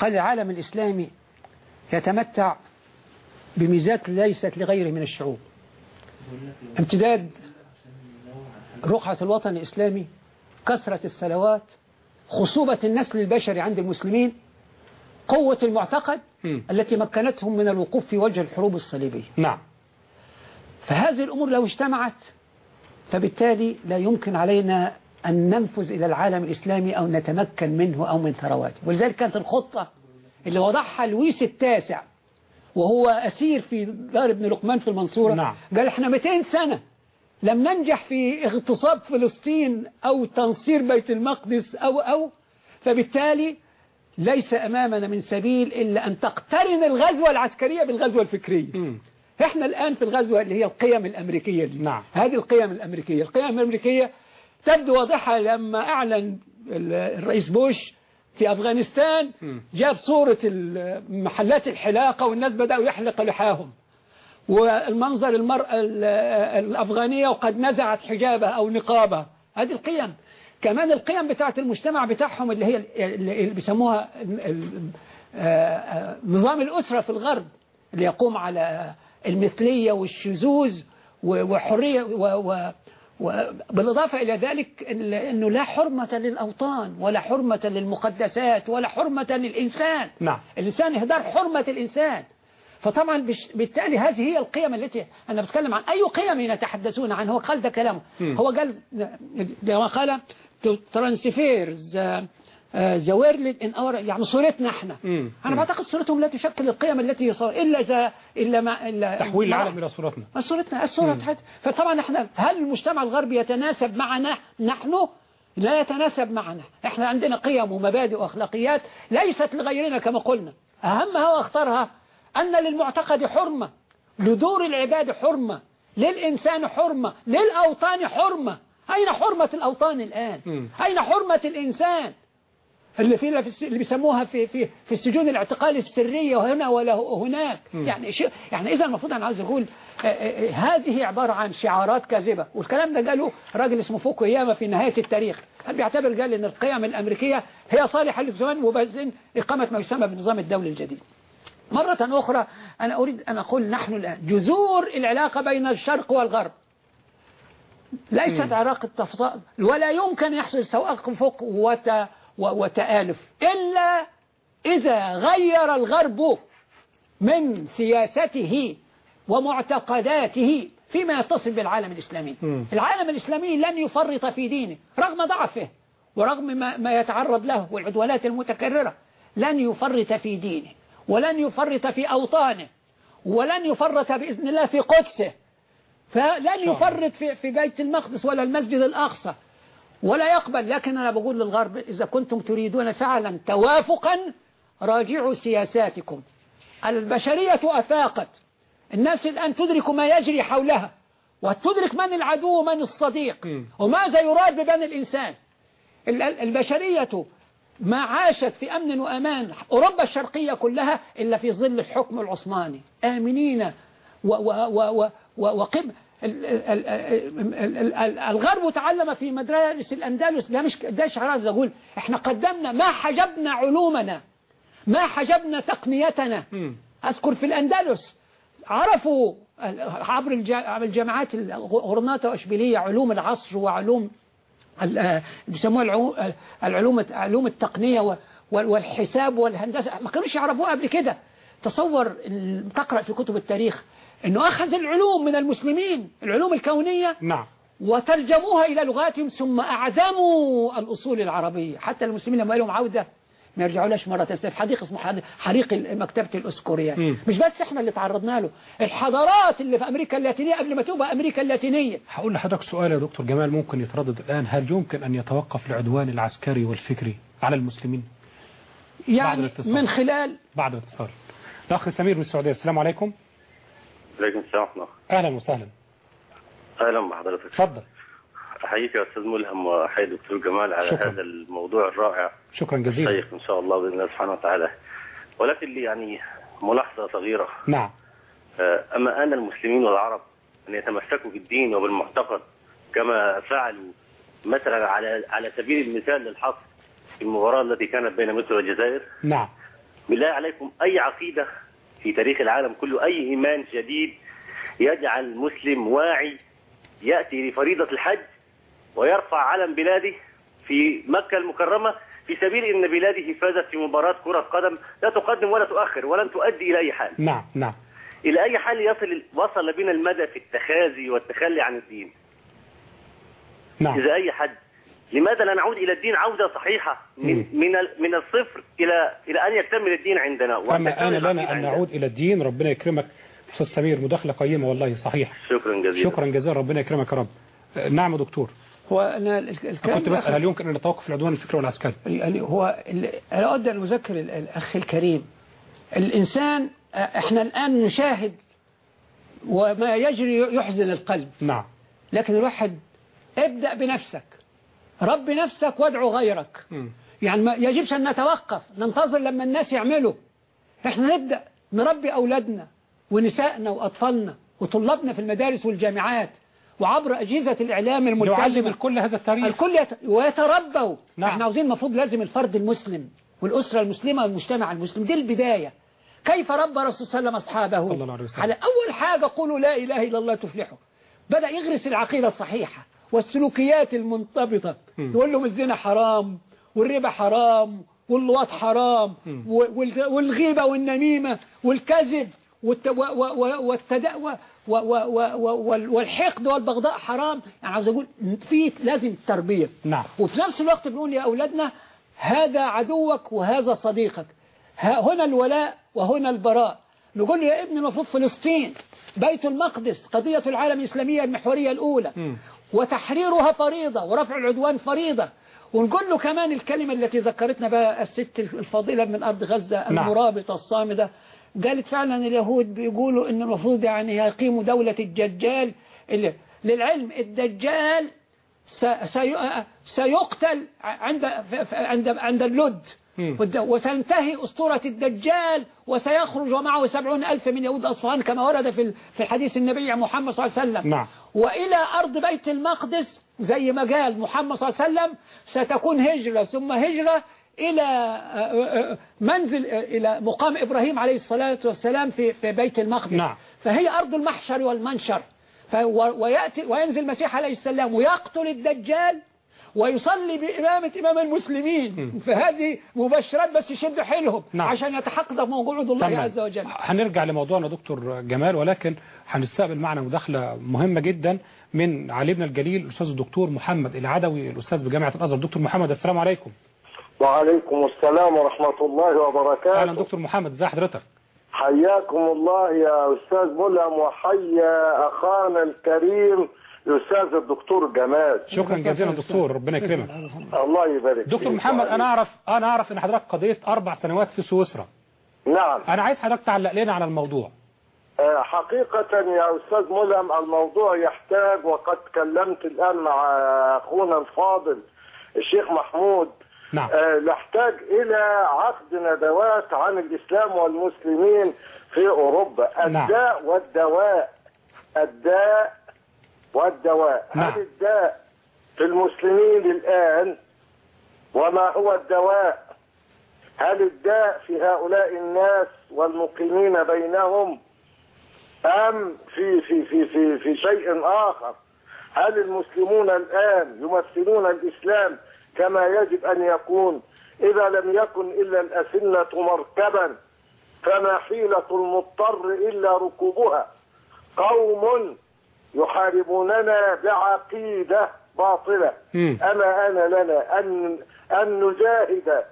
قال العالم الإسلامي يتمتع بميزات ليست لغيره من الشعوب. امتداد رقعة الوطن الإسلامي كثرة الصلوات خصوبة النسل البشري عند المسلمين قوة المعتقد مم. التي مكنتهم من الوقوف في وجه الحروب الصليبية. نعم. فهذه الأمور لو اجتمعت فبالتالي لا يمكن علينا أن ننفذ إلى العالم الإسلامي أو نتمكن منه أو من ثرواته ولذلك كانت الخطة اللي وضعها لويس التاسع وهو أسير في دار ابن لقمان في المنصورة نعم. قال إحنا 200 سنة لم ننجح في اغتصاب فلسطين أو تنصير بيت المقدس أو أو فبالتالي ليس أمامنا من سبيل إلا أن تقترن الغزوة العسكرية بالغزوة الفكرية مم. إحنا الآن في الغزوة اللي هي القيم الأمريكية دي. نعم. هذه القيم الأمريكية القيم الأمريكية تبدو واضحة لما أعلن ال- الرئيس بوش في أفغانستان. جاب صورة محلات الحلاقة والناس بدأوا يحلق لحاهم والمنظر المرأة ال- الأفغانية وقد نزعت حجابها أو نقابها هذه القيم كمان القيم بتاعت المجتمع بتاعهم اللي هي اللي بيسموها آه، آه، نظام الأسرة في الغرب اللي يقوم على المثلية والشذوذ وحرية و و وبالإضافة إلى ذلك أنه لا حرمة للأوطان ولا حرمة للمقدسات ولا حرمة للإنسان. نعم. الإنسان إهدار حرمة الإنسان. فطبعا بالتالي هذه هي القيم التي أنا بتكلم عن أي قيم يتحدثون عنها. هو قال ده كلامه. هو قال لما قال transfer the world in our يعني صورتنا إحنا. مم. أنا. بعتقد صورتهم لا تشكل القيم التي إلا اذا إلا ما إلا تحويل العالم إلى صورتنا. صورتنا. الصورة مم. حت... فطبعا إحنا هل المجتمع الغربي يتناسب معنا نحن؟ لا يتناسب معنا. إحنا عندنا قيم ومبادئ وأخلاقيات ليست لغيرنا كما قلنا. أهمها وأخطرها أن للمعتقد حرمة لدور العباد حرمة للإنسان حرمة للأوطان حرمة. أين حرمة الأوطان الآن؟ مم. أين حرمة الإنسان؟ اللي في اللي بيسموها في في في السجون الاعتقال السرية وهنا ولا هناك مم. يعني شيء يعني إذا المفروض عاوز آه، آه، آه، هذه عبارة عن شعارات كاذبة. والكلام ده قاله راجل اسمه فوكوياما في نهاية التاريخ. بيعتبر قال إن القيم الأمريكية هي صالحة للزمان وبعدين اقامه ما يسمى بالنظام الدولي الجديد؟ مرة أخرى أنا أريد أن أقول نحن الآن جذور العلاقة بين الشرق والغرب. ليست علاقة تفضل ولا يمكن يحصل توافق وت و- وتآلف. إلا إذا غير الغرب من سياسته ومعتقداته فيما يتصل بالعالم الإسلامي. مم. العالم الإسلامي لن يفرط في دينه رغم ضعفه ورغم ما, ما يتعرض له والعدوانات المتكررة. لن يفرط في دينه ولن يفرط في أوطانه ولن يفرط بإذن الله في قدسه. فلن يفرط في, في بيت المقدس ولا المسجد الأقصى. ولا يقبل. لكن أنا بقول للغرب إذا كنتم تريدون فعلا توافقا راجعوا سياساتكم. البشرية أفاقت. الناس الآن تدرك ما يجري حولها. وتدرك من العدو ومن الصديق. وماذا يراد ببني الإنسان؟ ال- ال- البشرية ما عاشت في أمن وأمان أوروبا الشرقية كلها إلا في ظل الحكم العثماني. آمنين و و و و و وقم ال- ال- ال- ال- ال- ال- الغرب تعلم في مدارس الأندلس لا مش ده شعارات أقول إحنا قدمنا ما حجبنا علومنا ما حجبنا تقنيتنا. أذكر في الأندلس عرفوا عبر الجا- عبر الجامعات غرناطة وأشبيلية علوم العصر وعلوم بيسموها العلوم علوم التقنية والحساب والهندسة ما كانوش يعرفوها قبل كده. تصور تقرأ في كتب التاريخ أنه أخذ العلوم من المسلمين العلوم الكونية نعم. وترجموها إلى لغاتهم ثم أعدموا الأصول العربية. حتى المسلمين لما لهم عودة ما يرجعولهاش مرة تانية. في حديقة اسمه حريق مكتبة الأسكوريات. مش بس إحنا اللي تعرضنا له الحضارات اللي في أمريكا اللاتينية قبل ما تبقى أمريكا اللاتينية. هقول لحضرتك سؤال يا دكتور جمال ممكن يتردد الآن. هل يمكن أن يتوقف العدوان العسكري والفكري على المسلمين؟ يعني. من خلال بعد الاتصال. الأخ سمير من السعودية السلام عليكم. عليكم السلام ورحمة الله. أهلا وسهلا. أهلا بحضرتك. اتفضل. أحييك يا أستاذ ملهم وأحيي دكتور جمال على شكرا. هذا الموضوع الرائع. شكرا جزيلا. شيخ إن شاء الله بإذن الله سبحانه وتعالى. ولكن لي يعني ملاحظة صغيرة. نعم. آه، أما أن المسلمين والعرب أن يتمسكوا بالدين وبالمعتقد كما فعلوا مثلا على على سبيل المثال للحصر في المباراة التي كانت بين مصر والجزائر. نعم. بالله عليكم أي عقيدة في تاريخ العالم كله أي إيمان جديد يجعل المسلم واعي يأتي لفريضة الحج ويرفع علم بلاده في مكة المكرمة في سبيل أن بلاده فازت في مباراة كرة قدم لا تقدم ولا تؤخر ولن تؤدي إلى أي حال. نعم نعم. إلى أي حال يصل وصل بنا المدى في التخاذي والتخلي عن الدين. نعم. إذا أي حد لماذا لا نعود إلى الدين عودة صحيحة من من ال- من الصفر إلى إلى أن يكتمل الدين عندنا. آن العقيدة لنا أن. نعود إلى الدين. ربنا يكرمك. أستاذ سمير مداخلة قيمة والله صحيح شكرا جزيلا. شكرا جزيلا. ربنا يكرمك يا رب. نعم يا دكتور. هو أنا ال- الكلام كنت بسأل هل يمكن أن يتوقف العدوان الفكري والعسكري؟ يعني هو أنا أود أن أذكر ال- الأخ الكريم. الإنسان إحنا الآن نشاهد وما يجري يحزن القلب. نعم. لكن الواحد ابدأ بنفسك. رب نفسك وادعو غيرك. يعني ما يجبش أن نتوقف ننتظر لما الناس يعملوا. إحنا نبدأ نربي أولادنا ونسائنا وأطفالنا وطلابنا في المدارس والجامعات وعبر أجهزة الإعلام نعلم الملتزمة الكل هذا التاريخ. الكل يت... ويتربوا. نعم. إحنا عاوزين المفروض لازم الفرد المسلم والأسرة المسلمة والمجتمع المسلم دي البداية. كيف ربى الرسول صلى الله عليه وسلم أصحابه. على أول حاجة قولوا لا إله إلا الله تفلحوا. بدأ يغرس العقيدة الصحيحة. والسلوكيات المنضبطة يقول لهم الزنا حرام والربا حرام واللواط حرام وال- والغيبة والنميمة والكذب والحقد والبغضاء حرام. يعني عاوز أقول في لازم تربية. نعم. وفي نفس الوقت بنقول يا أولادنا هذا عدوك وهذا صديقك. هنا الولاء وهنا البراء. نقول له يا ابني المفروض فلسطين بيت المقدس قضية العالم الإسلامية المحورية الأولى. وتحريرها فريضة ورفع العدوان فريضة. ونقول له كمان الكلمة التي ذكرتنا بها الست الفاضلة من أرض غزة نعم. المرابطة الصامدة قالت فعلا اليهود بيقولوا إن المفروض يعني يقيموا دولة الدجال للعلم الدجال سيقتل عند عند عند اللد. وسينتهي أسطورة الدجال وسيخرج ومعه سبعون ألف من يهود أصفهان كما ورد في في حديث النبي محمد صلى الله عليه وسلم. نعم. وإلى أرض بيت المقدس زي ما قال محمد صلى الله عليه وسلم ستكون هجرة. ثم هجرة إلى منزل إلى مقام إبراهيم عليه الصلاة والسلام في في بيت المقدس. نعم. فهي أرض المحشر والمنشر. ويأتي وينزل المسيح عليه السلام ويقتل الدجال ويصلي بإمامة إمام المسلمين. فهذه مبشرات بس يشدوا حيلهم نعم. عشان يتحقق موعود الله تمام. عز وجل. هنرجع لموضوعنا دكتور جمال ولكن هنستقبل معنا مداخلة مهمة جدا من علي الجليل الأستاذ الدكتور محمد العدوي الأستاذ بجامعة الأزهر. دكتور محمد السلام عليكم. وعليكم السلام ورحمة الله وبركاته. أهلا دكتور محمد ازي حضرتك؟ حياكم الله يا أستاذ ملهم وحيا أخانا الكريم الأستاذ الدكتور جمال. شكرا جزيلا دكتور. ربنا يكرمك. الله يبارك دكتور محمد أنا أعرف أنا أعرف إن حضرتك قضيت أربع سنوات في سويسرا. نعم. أنا عايز حضرتك تعلق لنا على الموضوع. آه، حقيقة يا أستاذ ملهم الموضوع يحتاج وقد تكلمت الآن مع أخونا الفاضل الشيخ محمود. نعم. آه، نحتاج إلى عقد ندوات عن الإسلام والمسلمين في أوروبا. نعم. الداء والدواء. الداء والدواء. نعم. هل الداء في المسلمين الآن وما هو الدواء؟ هل الداء في هؤلاء الناس والمقيمين بينهم أم في في في في في شيء آخر؟ هل المسلمون الآن يمثلون الإسلام كما يجب أن يكون؟ إذا لم يكن إلا الأسنة مركبا فما حيلة المضطر إلا ركوبها. قوم يحاربوننا بعقيدة باطلة. أما أنا لنا أن أن نجاهد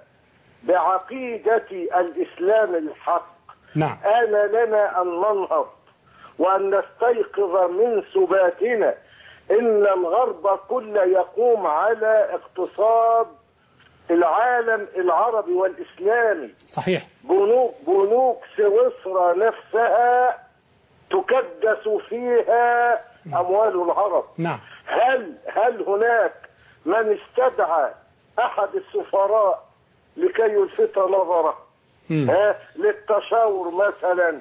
بعقيدة الإسلام الحق. نعم. آن لنا أن ننهض وأن نستيقظ من سباتنا. إن الغرب كل يقوم على اقتصاد العالم العربي والإسلامي. صحيح. بنوك بنوك سويسرا نفسها تكدس فيها أموال العرب. نعم. هل هل هناك من استدعى أحد السفراء لكي يلفت نظره. ها للتشاور مثلا.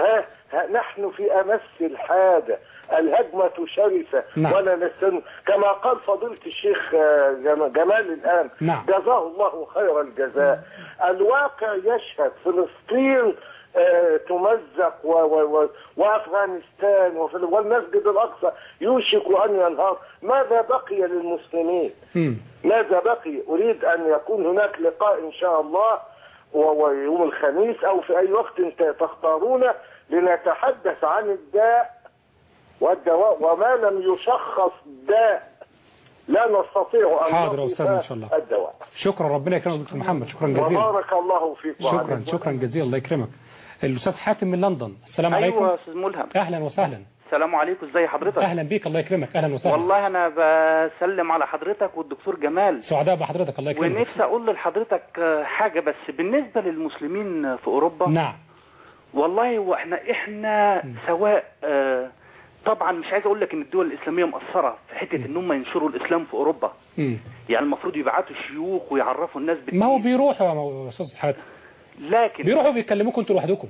ها, ها نحن في أمس الحاجة الهجمة شرسة. نعم. ولا نستن كما قال فضيلة الشيخ آه، جم- جمال الآن. نعم. جزاه الله خير الجزاء. الواقع يشهد فلسطين تمزق و و و وأفغانستان وفي والمسجد الأقصى يوشك أن ينهار. ماذا بقي للمسلمين. ماذا بقي؟ أريد أن يكون هناك لقاء إن شاء الله ويوم الخميس أو في أي وقت انت تختارون لنتحدث عن الداء والدواء وما لم يشخص داء. لا نستطيع أن حاضر أستاذ إن شاء الله. الدواء. شكرا ربنا يكرمك دكتور محمد. شكرا جزيلا. وبارك الله فيك شكرا. شكرا جزيلا. الله يكرمك. الأستاذ حاتم من لندن. السلام عليكم. أيوه أستاذ ملهم. أهلا وسهلا. السلام عليكم ازي حضرتك؟ أهلا بيك الله يكرمك. أهلا وسهلا. والله أنا بسلم على حضرتك والدكتور جمال. سعداء بحضرتك الله يكرمك. ونفسي أقول لحضرتك حاجة بس. بالنسبة للمسلمين في أوروبا نعم. والله وإحنا إحنا سواء آه، طبعا مش عايز أقول لك إن الدول الإسلامية مقصرة في حتة ان هم ينشروا الإسلام في أوروبا. مم. يعني المفروض يبعتوا شيوخ ويعرفوا الناس بالدين ما هو بيروحوا يا أستاذ حاتم. لكن بيروحوا بيكلموكم أنتوا لوحدكم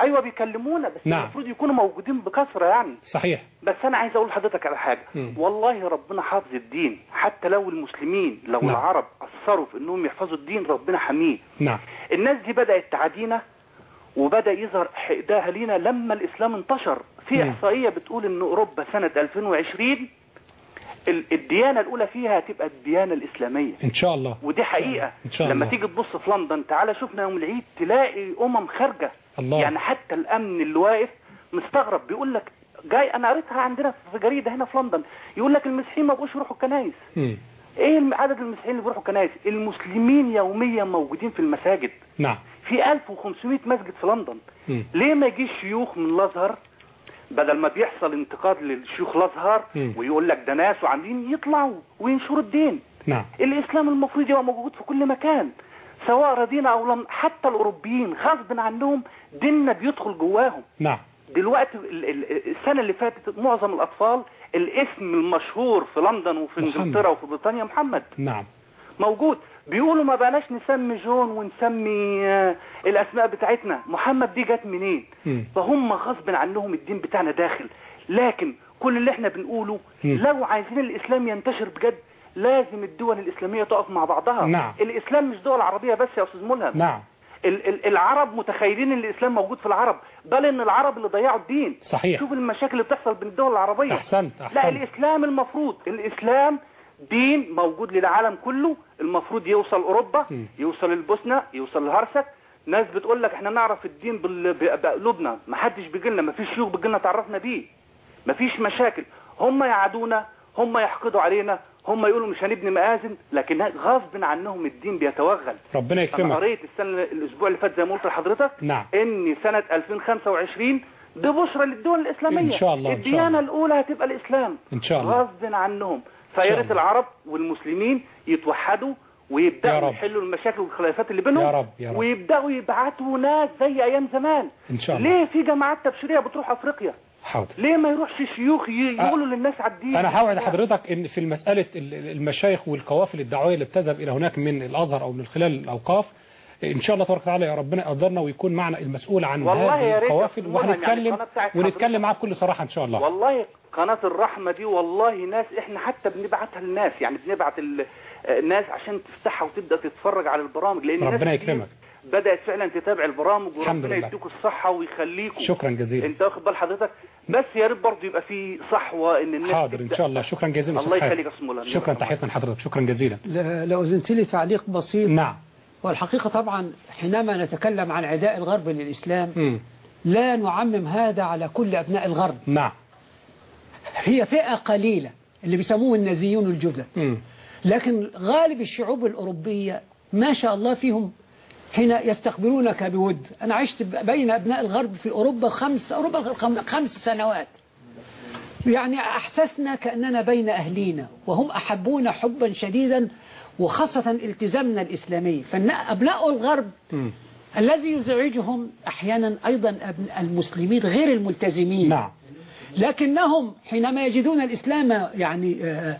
أيوه بيكلمونا بس نعم. المفروض يكونوا موجودين بكثرة يعني صحيح بس أنا عايز أقول لحضرتك على حاجة مم. والله ربنا حافظ الدين حتى لو المسلمين لو نعم. العرب أثروا في إنهم يحفظوا الدين ربنا حميه نعم الناس دي بدأت تعادينا وبدأ يظهر حقدها لينا لما الإسلام انتشر في. إحصائية بتقول إن أوروبا سنة 2020 ال- الديانة الأولى فيها هتبقى الديانة الإسلامية. إن شاء الله. ودي حقيقة. إن شاء لما الله. تيجي تبص في لندن تعالى شوفنا يوم العيد تلاقي أمم خارجة. الله. يعني حتى الأمن اللي واقف مستغرب. بيقول لك جاي أنا قريتها عندنا في جريدة هنا في لندن. يقول لك المسيحيين ما بقوش يروحوا الكنايس. إيه عدد المسيحيين اللي بيروحوا الكنايس المسلمين يوميا موجودين في المساجد. نعم. في 1500 مسجد في لندن. مم. ليه ما يجيش شيوخ من الأزهر بدل ما بيحصل انتقاد للشيوخ الأزهر. ويقول لك ده ناس وعاملين يطلعوا وينشروا الدين. نعم. الإسلام المفروض يبقى موجود في كل مكان سواء رضينا أو لم حتى الأوروبيين غصب عنهم ديننا بيدخل جواهم. نعم. دلوقتي ال- ال- السنة اللي فاتت معظم الأطفال الاسم المشهور في لندن وفي. إنجلترا وفي بريطانيا محمد. نعم. موجود. بيقولوا ما بقناش نسمي جون ونسمي آه، الأسماء بتاعتنا. محمد دي جت منين. فهم غصب عنهم الدين بتاعنا داخل. لكن كل اللي إحنا بنقوله. لو عايزين الإسلام ينتشر بجد لازم الدول الإسلامية تقف مع بعضها. نعم. الإسلام مش دول عربية بس يا أستاذ ملهم. نعم. ال- ال- العرب متخيلين إن الإسلام موجود في العرب بل إن العرب اللي ضيعوا الدين. صحيح. شوف المشاكل اللي بتحصل بين الدول العربية. أحسنت لا أحسنت. الإسلام المفروض الإسلام دين موجود للعالم كله المفروض يوصل أوروبا. يوصل البوسنة يوصل الهرسك. ناس بتقول لك إحنا نعرف الدين بقلوبنا. ما حدش بيجي لنا ما فيش شيوخ بيجي لنا تعرفنا بيه. ما فيش مشاكل. هم يعادونا هم يحقدوا علينا هم يقولوا مش هنبني مآذن لكن غصب عنهم الدين بيتوغل. ربنا أنا يكرمك قريت السنة الأسبوع اللي فات زي ما قلت لحضرتك نعم. إن سنة 2025 دي بشرى للدول الإسلامية. إن شاء الله، إن شاء الديانة الله. الأولى هتبقى الإسلام. إن شاء الله. غصب عنهم. شاء فيا ريت الله. العرب والمسلمين يتوحدوا ويبدأوا. يحلوا المشاكل والخلافات اللي بينهم يا رب، يا رب. ويبدأوا يبعتوا ناس زي أيام زمان إن شاء الله ليه في جماعات تبشيرية بتروح أفريقيا حاضر ليه ما يروحش شيوخ يقولوا للناس على الدين أنا هوعد حضرتك إن في ال- المشايخ والقوافل الدعوية اللي بتذهب إلى هناك من الأزهر أو من خلال الأوقاف إن شاء الله تبارك وتعالى يا ربنا يقدرنا ويكون معنا المسؤول عن والله يا هذه ريت القوافل يعني وهنتكلم بتاعت ونتكلم معاه بكل صراحة إن شاء الله. والله قناة الرحمة دي والله ناس إحنا حتى بنبعتها للناس يعني بنبعت ال- الناس عشان تفتحها وتبدأ تتفرج على البرامج لأن الناس ربنا يكرمك. بدأت فعلا تتابع البرامج الحمد وربنا لله. يديكم الصحة ويخليكم شكرا جزيلا. أنت واخد بال حضرتك؟ بس يا ريت برضه يبقى في صحوة إن الناس حاضر إن تبدأ. شاء الله. شكرا جزيلا الله يخليك. يا اسم الله شكرا تحياتنا لحضرتك. شكرا جزيلا. لو أذنت لي تعليق بسيط. نعم. والحقيقة طبعا حينما نتكلم عن عداء الغرب للإسلام مم. لا نعمم هذا على كل أبناء الغرب. نعم. هي فئة قليلة اللي بيسموه النازيون الجدد. لكن غالب الشعوب الأوروبية ما شاء الله فيهم حين يستقبلونك بود. أنا عشت بين أبناء الغرب في أوروبا خمس أوروبا خم- خمس سنوات. يعني أحسسنا كأننا بين أهلينا وهم أحبونا حبا شديدا وخاصة التزامنا الإسلامي فأبناء الغرب مم. الذي يزعجهم أحيانا أيضا المسلمين غير الملتزمين. نعم. لكنهم حينما يجدون الإسلام يعني آه،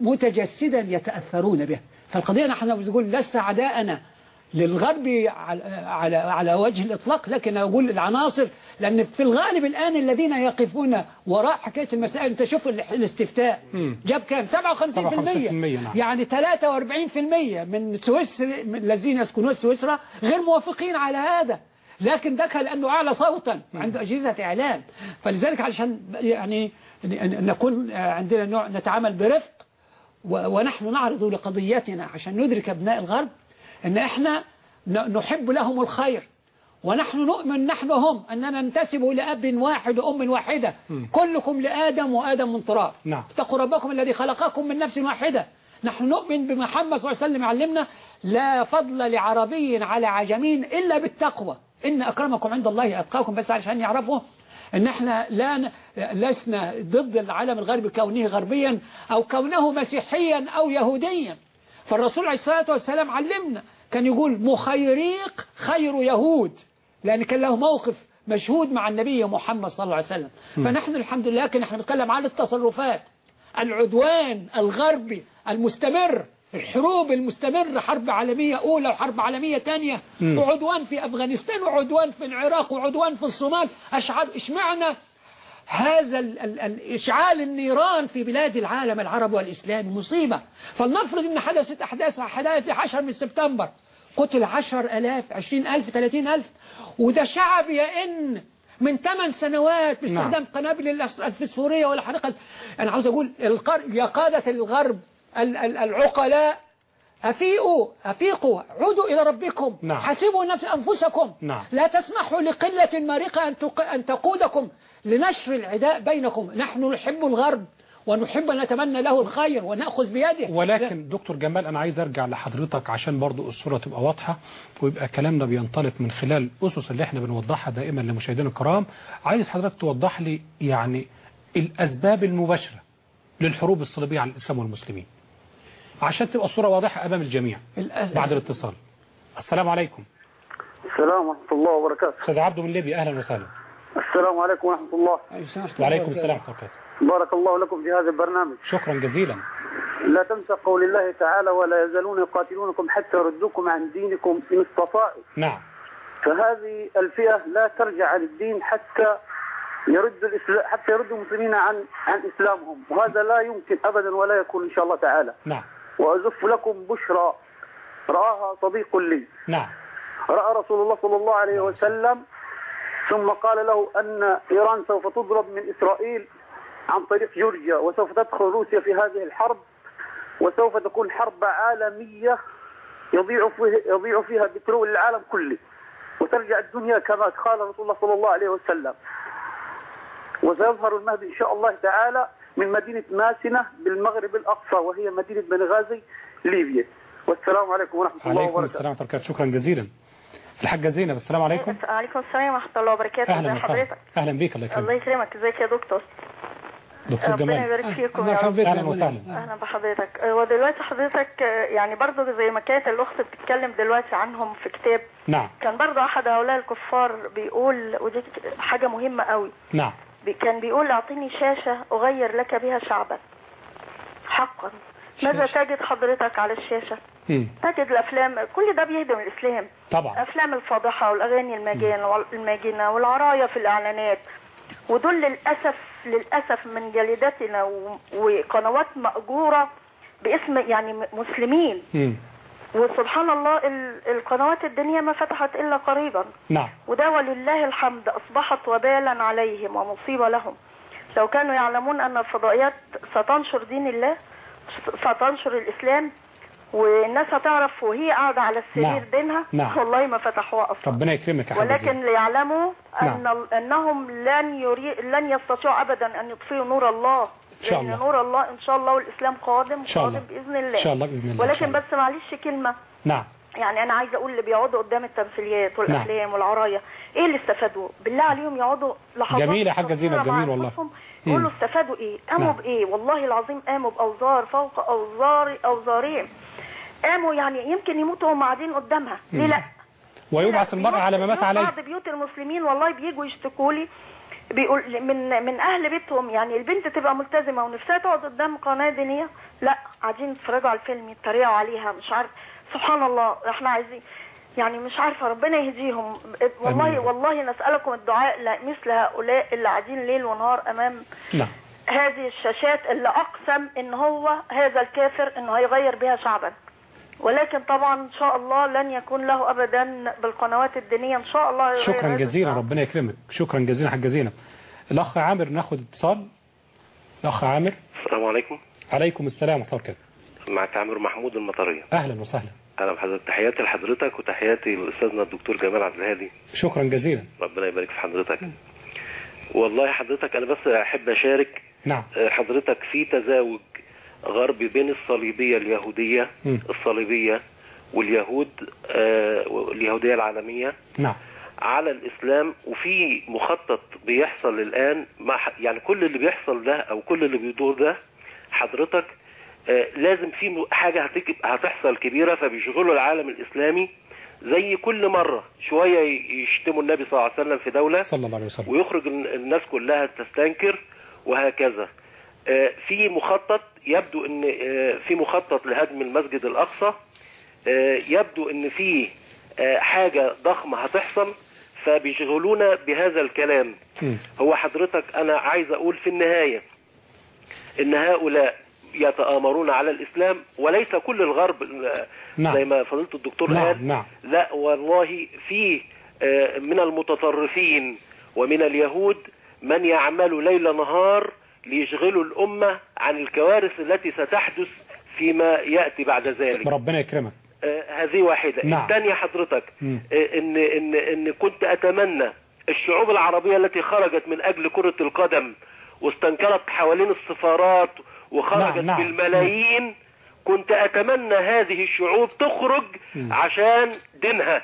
متجسدا يتأثرون به. فالقضية نحن نقول لست عداءنا. للغرب على على وجه الإطلاق لكن أقول العناصر لأن في الغالب الآن الذين يقفون وراء حكاية المسائل أنت شوف ال- الاستفتاء. جاب كام؟ 57% 57% نعم. يعني 43% من سويسرا من الذين يسكنون سويسرا غير موافقين على هذا. لكن ده كان لأنه أعلى صوتا عنده أجهزة إعلام. فلذلك علشان يعني نكون عندنا نوع نتعامل برفق ونحن نعرض لقضيتنا عشان ندرك أبناء الغرب. أن إحنا نحب لهم الخير. ونحن نؤمن نحن هم أننا ننتسب لأب واحد وأم واحدة. كلكم لآدم وآدم من تراب. نعم. اتقوا ربكم الذي خلقكم من نفس واحدة. نحن نؤمن بمحمد صلى الله عليه وسلم علمنا. لا فضل لعربي على عجمين إلا بالتقوى. إن أكرمكم عند الله أتقاكم بس عشان يعرفوا إن إحنا لا ن- لسنا ضد العالم الغربي كونه غربيا أو كونه مسيحيا أو يهوديا. فالرسول عليه الصلاة والسلام علمنا كان يقول مخيريق خير يهود لأن كان له موقف مشهود مع النبي محمد صلى الله عليه وسلم. فنحن الحمد لله كنا إحنا بنتكلم عن التصرفات العدوان الغربي المستمر الحروب المستمرة حرب عالمية أولى وحرب عالمية ثانية م. وعدوان في أفغانستان وعدوان في العراق وعدوان في الصومال أشعر إشمعنا هذا ال ال الإشعال النيران في بلاد العالم العربي والإسلامي مصيبة فلنفرض أن حدثت أحداث حدث 10 من سبتمبر قتل 10000 20000 30000 وده شعب يئن من 8 سنوات باستخدام نعم. قنابل الفسفورية والحريقة أنا عاوز أقول. يا قادة الغرب ال- ال- العقلاء أفيقوا أفيقوا عودوا إلى ربكم نعم. حاسبوا نفس أنفسكم نعم. لا تسمحوا لقلة مريقة أن, تق... أن تقودكم لنشر العداء بينكم. نحن نحب الغرب ونحب أن نتمنى له الخير ونأخذ بيده. ولكن دكتور جمال أنا عايز أرجع لحضرتك عشان برضو الصورة تبقى واضحة ويبقى كلامنا بينطلق من خلال الأسس اللي إحنا بنوضحها دائما لمشاهدينا الكرام. عايز حضرتك توضح لي يعني الأسباب المباشرة للحروب الصليبية على الإسلام والمسلمين. عشان تبقى الصورة واضحة أمام الجميع الأس- بعد الاتصال. السلام عليكم. السلام ورحمة الله وبركاته. أستاذ عبده من ليبيا أهلا وسهلا. السلام عليكم ورحمة الله. وعليكم السلام ورحمة الله. بارك الله لكم في هذا البرنامج. شكرا جزيلا. لا تنسى قول الله تعالى ولا يزالون يقاتلونكم حتى يردوكم عن دينكم إن استطاعوا. نعم. فهذه الفئة لا ترجع عن الدين حتى يرد الإسلام حتى يرد المسلمين عن عن إسلامهم. وهذا لا يمكن أبدا ولا يكون إن شاء الله تعالى. نعم. وأزف لكم بشرى. رآها صديق لي. نعم. رأى رسول الله صلى الله عليه وسلم ثم قال له أن إيران سوف تضرب من إسرائيل عن طريق جورجيا وسوف تدخل روسيا في هذه الحرب وسوف تكون حرب عالمية يضيع فيها, يضيع فيها بترول العالم كله. وترجع الدنيا كما قال رسول الله صلى الله عليه وسلم. وسيظهر المهدي إن شاء الله تعالى من مدينة ماسنة بالمغرب الأقصى وهي مدينة بنغازي ليبيا. والسلام عليكم ورحمة الله عليكم وبركاته. السلام ورحمة الله وبركاته. شكرا جزيلا. الحاجة زينب السلام عليكم. عليكم السلام ورحمة الله وبركاته. وسهلا. حضرتك؟ أهلا بيك الله الله يكرمك. يكرمك ازيك يا دكتور؟ دكتور ربنا جمال. يبارك فيكم يا رب. أهلا وسهلا. أهلا بحضرتك. ودلوقتي حضرتك يعني برضو زي ما كانت الأخت بتتكلم دلوقتي عنهم في كتاب. نعم. كان برضو أحد هؤلاء الكفار بيقول ودي حاجة مهمة قوي. نعم. كان بيقول أعطيني شاشة أغير لك بها شعبا حقا. ماذا تجد حضرتك على الشاشة؟ مم. تجد الأفلام كل ده بيهدم الإسلام. طبعا. أفلام الفاضحه والأغاني المجان الماجنه والعرايه في الإعلانات. ودول للأسف للأسف من جلدتنا وقنوات مأجورة باسم يعني مسلمين. مم. وسبحان الله ال- القنوات الدينية ما فتحت إلا قريبا. نعم. وده ولله الحمد أصبحت وبالا عليهم ومصيبة لهم. لو كانوا يعلمون أن الفضائيات ستنشر دين الله ستنشر الإسلام والناس هتعرف وهي قاعدة على السرير نعم. دينها نعم. والله ما فتحوها أصلا ربنا يكرمك يا ولكن ليعلموا أن نعم. أنهم لن يري... لن يستطيعوا ابدا أن يطفئوا نور الله إن شاء الله. نور الله إن شاء الله والإسلام قادم إن شاء قادم الله. بإذن الله إن شاء الله بإذن الله إن ولكن. بس معلش كلمة نعم يعني أنا عايزة أقول اللي بيقعدوا قدام التمثيليات والأفلام والعرايه إيه اللي استفادوا بالله عليهم يقعدوا لحظات جميل يا حاجة زينب جميل والله يقولوا. استفادوا إيه قاموا نعم. بإيه والله العظيم قاموا بأوزار فوق اوزار أوزارهم قاموا يعني يمكن يموتوا وهم قاعدين قدامها. ليه. لا؟ ويبعث المرء على ما مات عليه بعض بيوت المسلمين والله بيجوا يشتكوا لي بيقول من من أهل بيتهم يعني البنت تبقى ملتزمة ونفسها تقعد قدام قناة دينية. لا قاعدين يتفرجوا على الفيلم يتريقوا عليها مش عارف. سبحان الله إحنا عايزين يعني مش عارفة ربنا يهديهم. والله آمين. والله نسألكم الدعاء لمثل هؤلاء اللي قاعدين ليل ونهار أمام نعم. هذه الشاشات اللي أقسم إن هو هذا الكافر إنه هيغير بها شعبا. ولكن طبعا إن شاء الله لن يكون له ابدا بالقنوات الدينية. إن شاء الله شكرا جزيلا ربنا يكرمك. شكرا جزيلا حاجة زينب الأخ عامر ناخد اتصال. الأخ عامر. السلام عليكم. عليكم السلام ورحمة الله معك عامر محمود المطرية. أهلا وسهلا. أهلا بحضرتك. تحياتي لحضرتك وتحياتي لاستاذنا الدكتور جمال عبد الهادي. شكرا جزيلا. ربنا يبارك في حضرتك. والله حضرتك أنا بس أحب أشارك. نعم. حضرتك في تزاوج. غربي بين الصليبية اليهودية مم. الصليبية واليهود آه، واليهودية العالمية. نعم. على الإسلام وفي مخطط بيحصل الآن مع يعني كل اللي بيحصل ده أو كل اللي بيدور ده حضرتك آه، لازم في م- حاجة هتك- هتحصل كبيرة فبيشغلوا العالم الإسلامي زي كل مرة شوية ي- يشتموا النبي صلى الله عليه وسلم في دولة صلى الله عليه وسلم. ويخرج ال- الناس كلها تستنكر وهكذا. في مخطط يبدو إن آه، في مخطط لهدم المسجد الأقصى آه، يبدو إن في آه، حاجة ضخمة هتحصل فبيشغلونا بهذا الكلام. هو حضرتك أنا عايز أقول في النهاية إن هؤلاء يتآمرون على الإسلام وليس كل الغرب آه، نعم. زي ما فضيله الدكتور نعم قال نعم لا والله في آه، من المتطرفين ومن اليهود من يعمل ليل نهار ليشغلوا الأمة عن الكوارث التي ستحدث فيما يأتي بعد ذلك ربنا يكرمك آه، هذه واحدة نعم. الثانية حضرتك. آه، إن, إن, إن كنت أتمنى الشعوب العربية التي خرجت من أجل كرة القدم واستنكرت حوالين السفارات وخرجت نعم، نعم. بالملايين كنت أتمنى هذه الشعوب تخرج عشان دينها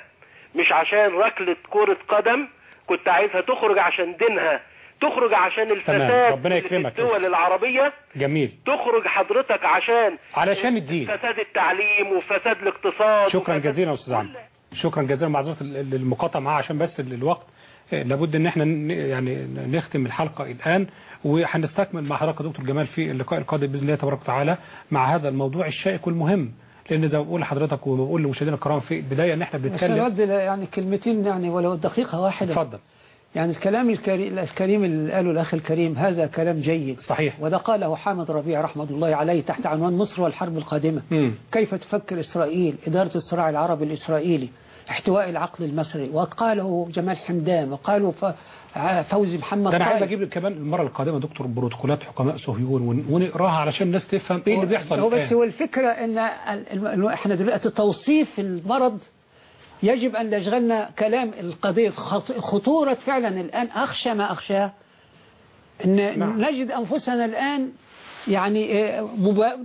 مش عشان ركلة كرة قدم كنت عايزها تخرج عشان دينها تخرج عشان الفساد ربنا اللي في يكرمك. الدول العربية. جميل. تخرج حضرتك عشان علشان الدين. فساد التعليم وفساد الاقتصاد شكرا جزيلا يا أستاذ عمرو. شكرا جزيلا معذرة المقاطعه معاه عشان بس ال- الوقت آه، لابد إن إحنا يعني نختم الحلقة الآن وهنستكمل مع حضرتك يا دكتور جمال في اللقاء القادم بإذن الله تبارك وتعالى مع هذا الموضوع الشائك والمهم. لأن زي ما بقول لحضرتك وبقول لمشاهدينا الكرام في البداية إن إحنا بس بنتكلم نود يعني كلمتين يعني ولو دقيقة واحدة. اتفضل. يعني الكلام الكريم, الكريم اللي قاله الأخ الكريم هذا كلام جيد صحيح وده قاله حامد ربيع رحمة الله عليه تحت عنوان مصر والحرب القادمة مم. كيف تفكر إسرائيل إدارة الصراع العربي الإسرائيلي احتواء العقل المصري وقاله جمال حمدان وقاله ف- ع- فوزي محمد أنا عايز. أجيب كمان المرة القادمة دكتور بروتوكولات حكماء صهيون ون- ونقراها علشان الناس تفهم إيه اللي بيحصل هو بس. هو الفكرة إن ال- إحنا دلوقتي توصيف المرض يجب أن يشغلنا كلام القضية خط- خطورة فعلا. الآن أخشى ما اخشاه إن نعم. نجد أنفسنا الآن يعني آه،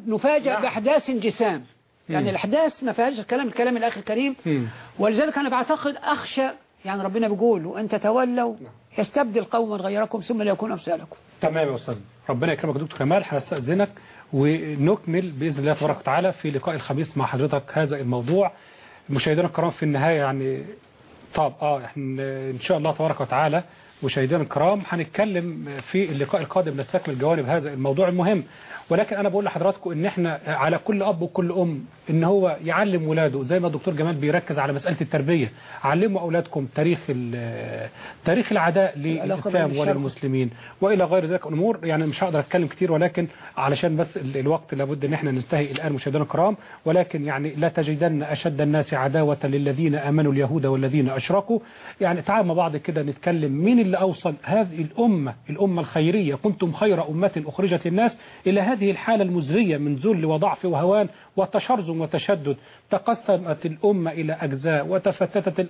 نفاجأ نعم. بأحداث انجسام. يعني. الأحداث ما فيهاش الكلام الكلام الأخي الكريم مم. ولذلك أنا بعتقد أخشى يعني ربنا بيقول وأن تتولوا يستبدل قوما غيركم ثم لا يكون أمثالكم. تمام يا أستاذ. ربنا يكرمك دكتور كمال. هستأذنك ونكمل بإذن الله تبارك وتعالى في لقاء الخميس مع حضرتك هذا الموضوع. مشاهدينا الكرام في النهاية يعني طب آه إحنا إن شاء الله تبارك وتعالى مشاهدينا الكرام هنتكلم في اللقاء القادم نستكمل جوانب هذا الموضوع المهم. ولكن أنا بقول لحضراتكم إن إحنا على كل أب وكل أم إن هو يعلم ولاده زي ما الدكتور جمال بيركز على مسألة التربية علموا أولادكم تاريخ تاريخ العداء للإسلام. وللمسلمين وإلى غير ذلك الأمور يعني مش هقدر أتكلم كتير ولكن علشان بس ال- الوقت لابد إن إحنا ننتهي الآن مشاهدينا الكرام ولكن يعني لا تجدن أشد الناس عداوة للذين آمنوا اليهود والذين أشركوا يعني تعالوا مع بعض كده نتكلم مين اللي أوصل هذه الأمة الأمة الخيرية كنتم خير أمة أخرجت للناس إلى هذه الحالة المزرية من ذل وضعف وهوان وتشرذم وتشدد تقسمت الأمة إلى أجزاء وتفتتت ال...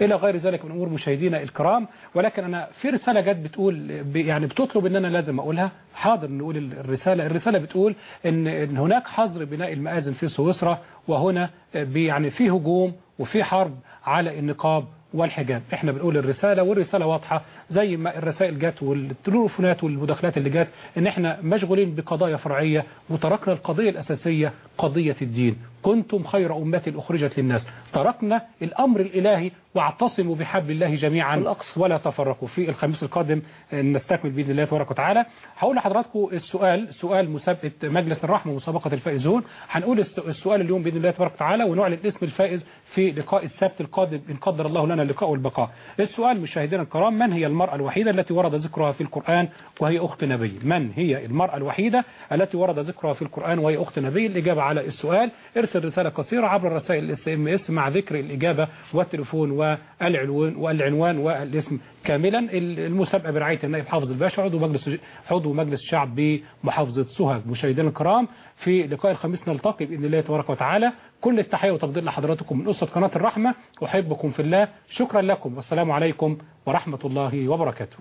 إلى غير ذلك من أمور مشاهدينا الكرام. ولكن أنا في رسالة جت بتقول يعني بتطلب ان أنا لازم أقولها. حاضر نقول الرسالة الرسالة بتقول ان إن هناك حظر بناء المآذن في سويسرا وهنا يعني في هجوم وفي حرب على النقاب والحجاب. إحنا بنقول الرسالة والرسالة واضحة زي ما الرسائل جت والتليفونات والمداخلات اللي جت إن إحنا مشغولين بقضايا فرعية وتركنا القضية الأساسية قضية الدين. كنتم خير أمة أخرجت للناس. تركنا الأمر الإلهي واعتصموا بحبل الله جميعا ولا تفرقوا. في الخميس القادم نستكمل بإذن الله تبارك وتعالى. هقول لحضراتكم السؤال سؤال مسابقة مجلس الرحمة مسابقه الفائزون. هنقول الس- السؤال اليوم بإذن الله تبارك وتعالى ونعلن اسم الفائز في لقاء السبت القادم إن قدر الله لنا اللقاء والبقاء السؤال مشاهدينا الكرام من هي المرأة الوحيدة التي ورد ذكرها في القرآن وهي أخت نبي؟ من هي المرأة الوحيدة التي ورد ذكرها في القرآن وهي أخت نبي؟ الإجابة على السؤال ارسل رساله قصيرة عبر الرسائل ال SMS مع ذكر الإجابة والتليفون والعنوان والعنوان والاسم كاملا. المسابقة برعاية النائب حافظ الباشا عضو مجلس عضو مجلس الشعب بمحافظة سوهاج. مشاهدينا الكرام في لقاء الخميس نلتقي بإذن الله تبارك وتعالى. كل التحية وتقدير لحضراتكم من أسرة قناة الرحمة. أحبكم في الله. شكرا لكم. والسلام عليكم ورحمة الله وبركاته.